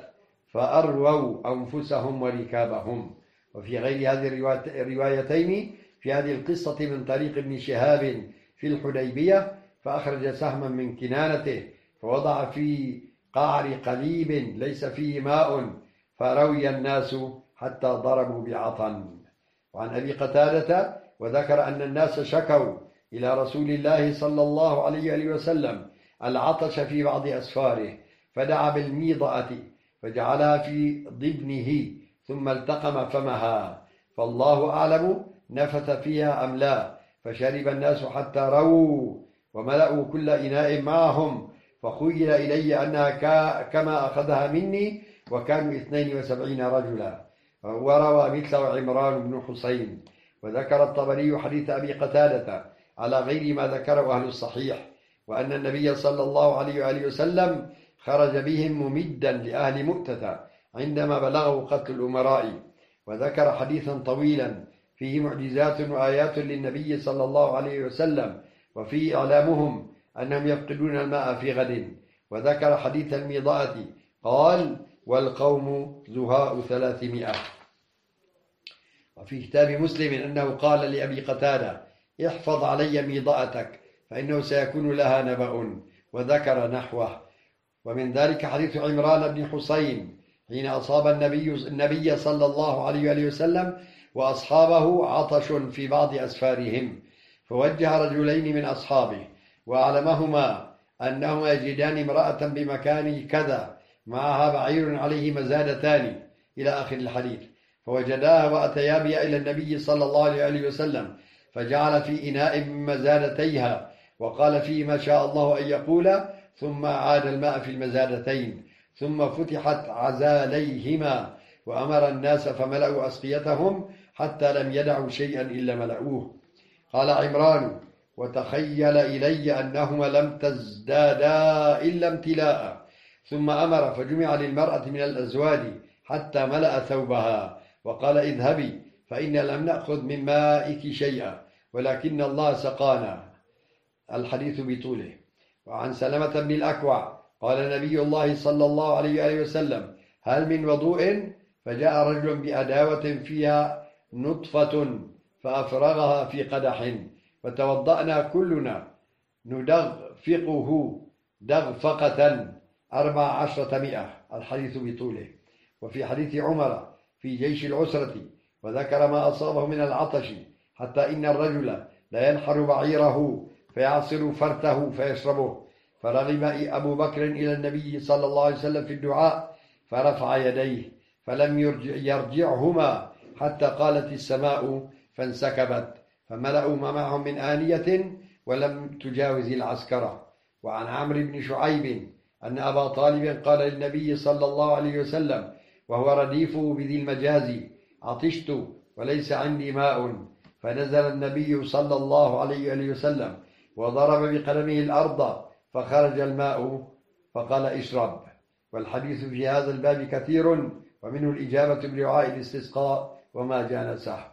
S1: فأرووا أنفسهم وركابهم. وفي غير هذه الروايتين في هذه القصة من طريق ابن شهاب في الحديبية فأخرج سهما من كنانته فوضع في قعر قليب ليس فيه ماء فروي الناس حتى ضربوا بعطن. وعن أبي قتادة وذكر أن الناس شكوا إلى رسول الله صلى الله عليه وسلم العطش في بعض أسفاره فدعا بالميضأة فجعلها في ضبنه ثم التقم فمها. فالله أعلم نفث فيها أم لا. فشرب الناس حتى رووا وملأوا كل إناء معهم. فخيل إلي أنها كما أخذها مني وكانوا اثنين وسبعين رجلا. وروى مثله عمران بن حسين. وذكر الطبري حديث أبي قتادة على غير ما ذكره أهل الصحيح وأن النبي صلى الله عليه وآله وسلم خرج بهم ممدا لأهل مؤتة عندما بلغوا قتل الأمراء. وذكر حديثا طويلا فيه معجزات وآيات للنبي صلى الله عليه وسلم وفيه إعلامهم أنهم يفقدون الماء في غد. وذكر حديث الميضاءة قال والقوم زهاء ثلاثمائة. وفي كتاب مسلم أنه قال لأبي قتادة احفظ علي ميضاءتك فإنه سيكون لها نبأ وذكر نحوه. ومن ذلك حديث عمران بن حسين حين أصاب النبي, النبي صلى الله عليه وسلم وأصحابه عطش في بعض أسفارهم. فوجه رجلين من أصحابه وأعلمهما أنهما يجدان امرأة بمكان كذا معها بعير عليه مزادتان إلى آخر الحديث. فوجداها وأتيا بها إلى النبي صلى الله عليه وسلم فجعل في إناء مزادتيها وقال فيه ما شاء الله أن يقول ثم عاد الماء في المزادتين ثم فتحت عزاليهما وأمر الناس فملأوا أسقيتهم حتى لم يدعوا شيئا إلا ملأوه. قال عمران وتخيل إلي أنهما لم تزدادا إلا امتلاء. ثم أمر فجمع للمرأة من الأزواج حتى ملأ ثوبها وقال اذهبي فإن لم نأخذ من مائك شيئا ولكن الله سقانا. الحديث بطوله. وعن سلمة بن الأكوع قال نبي الله صلى الله عليه وسلم هل من وضوء؟ فجاء رجل بأداوة فيها نطفة فأفرغها في قدح فتوضأنا كلنا ندغفقه دغفقة أربع عشرة مئة. الحديث بطوله. وفي حديث عمر في جيش العسرة وذكر ما أصابه من العطش حتى إن الرجل لا ينحر بعيره فيعصر فرته فيشربه. فرغب أبو بكر إلى النبي صلى الله عليه وسلم في الدعاء فرفع يديه فلم يرجع يرجعهما حتى قالت السماء فانسكبت. فملأوا ما معهم من آنية ولم تجاوز العسكرة. وعن عمرو بن شعيب أن أبا طالب قال للنبي صلى الله عليه وسلم وهو رديفه بذي المجاز. عطشت وليس عندي ماء. فنزل النبي صلى الله عليه وسلم وضرب بقلمه الأرض فخرج الماء فقال اشرب. والحديث في هذا الباب كثير ومنه الإجابة بدعاء الاستسقاء وما جانسه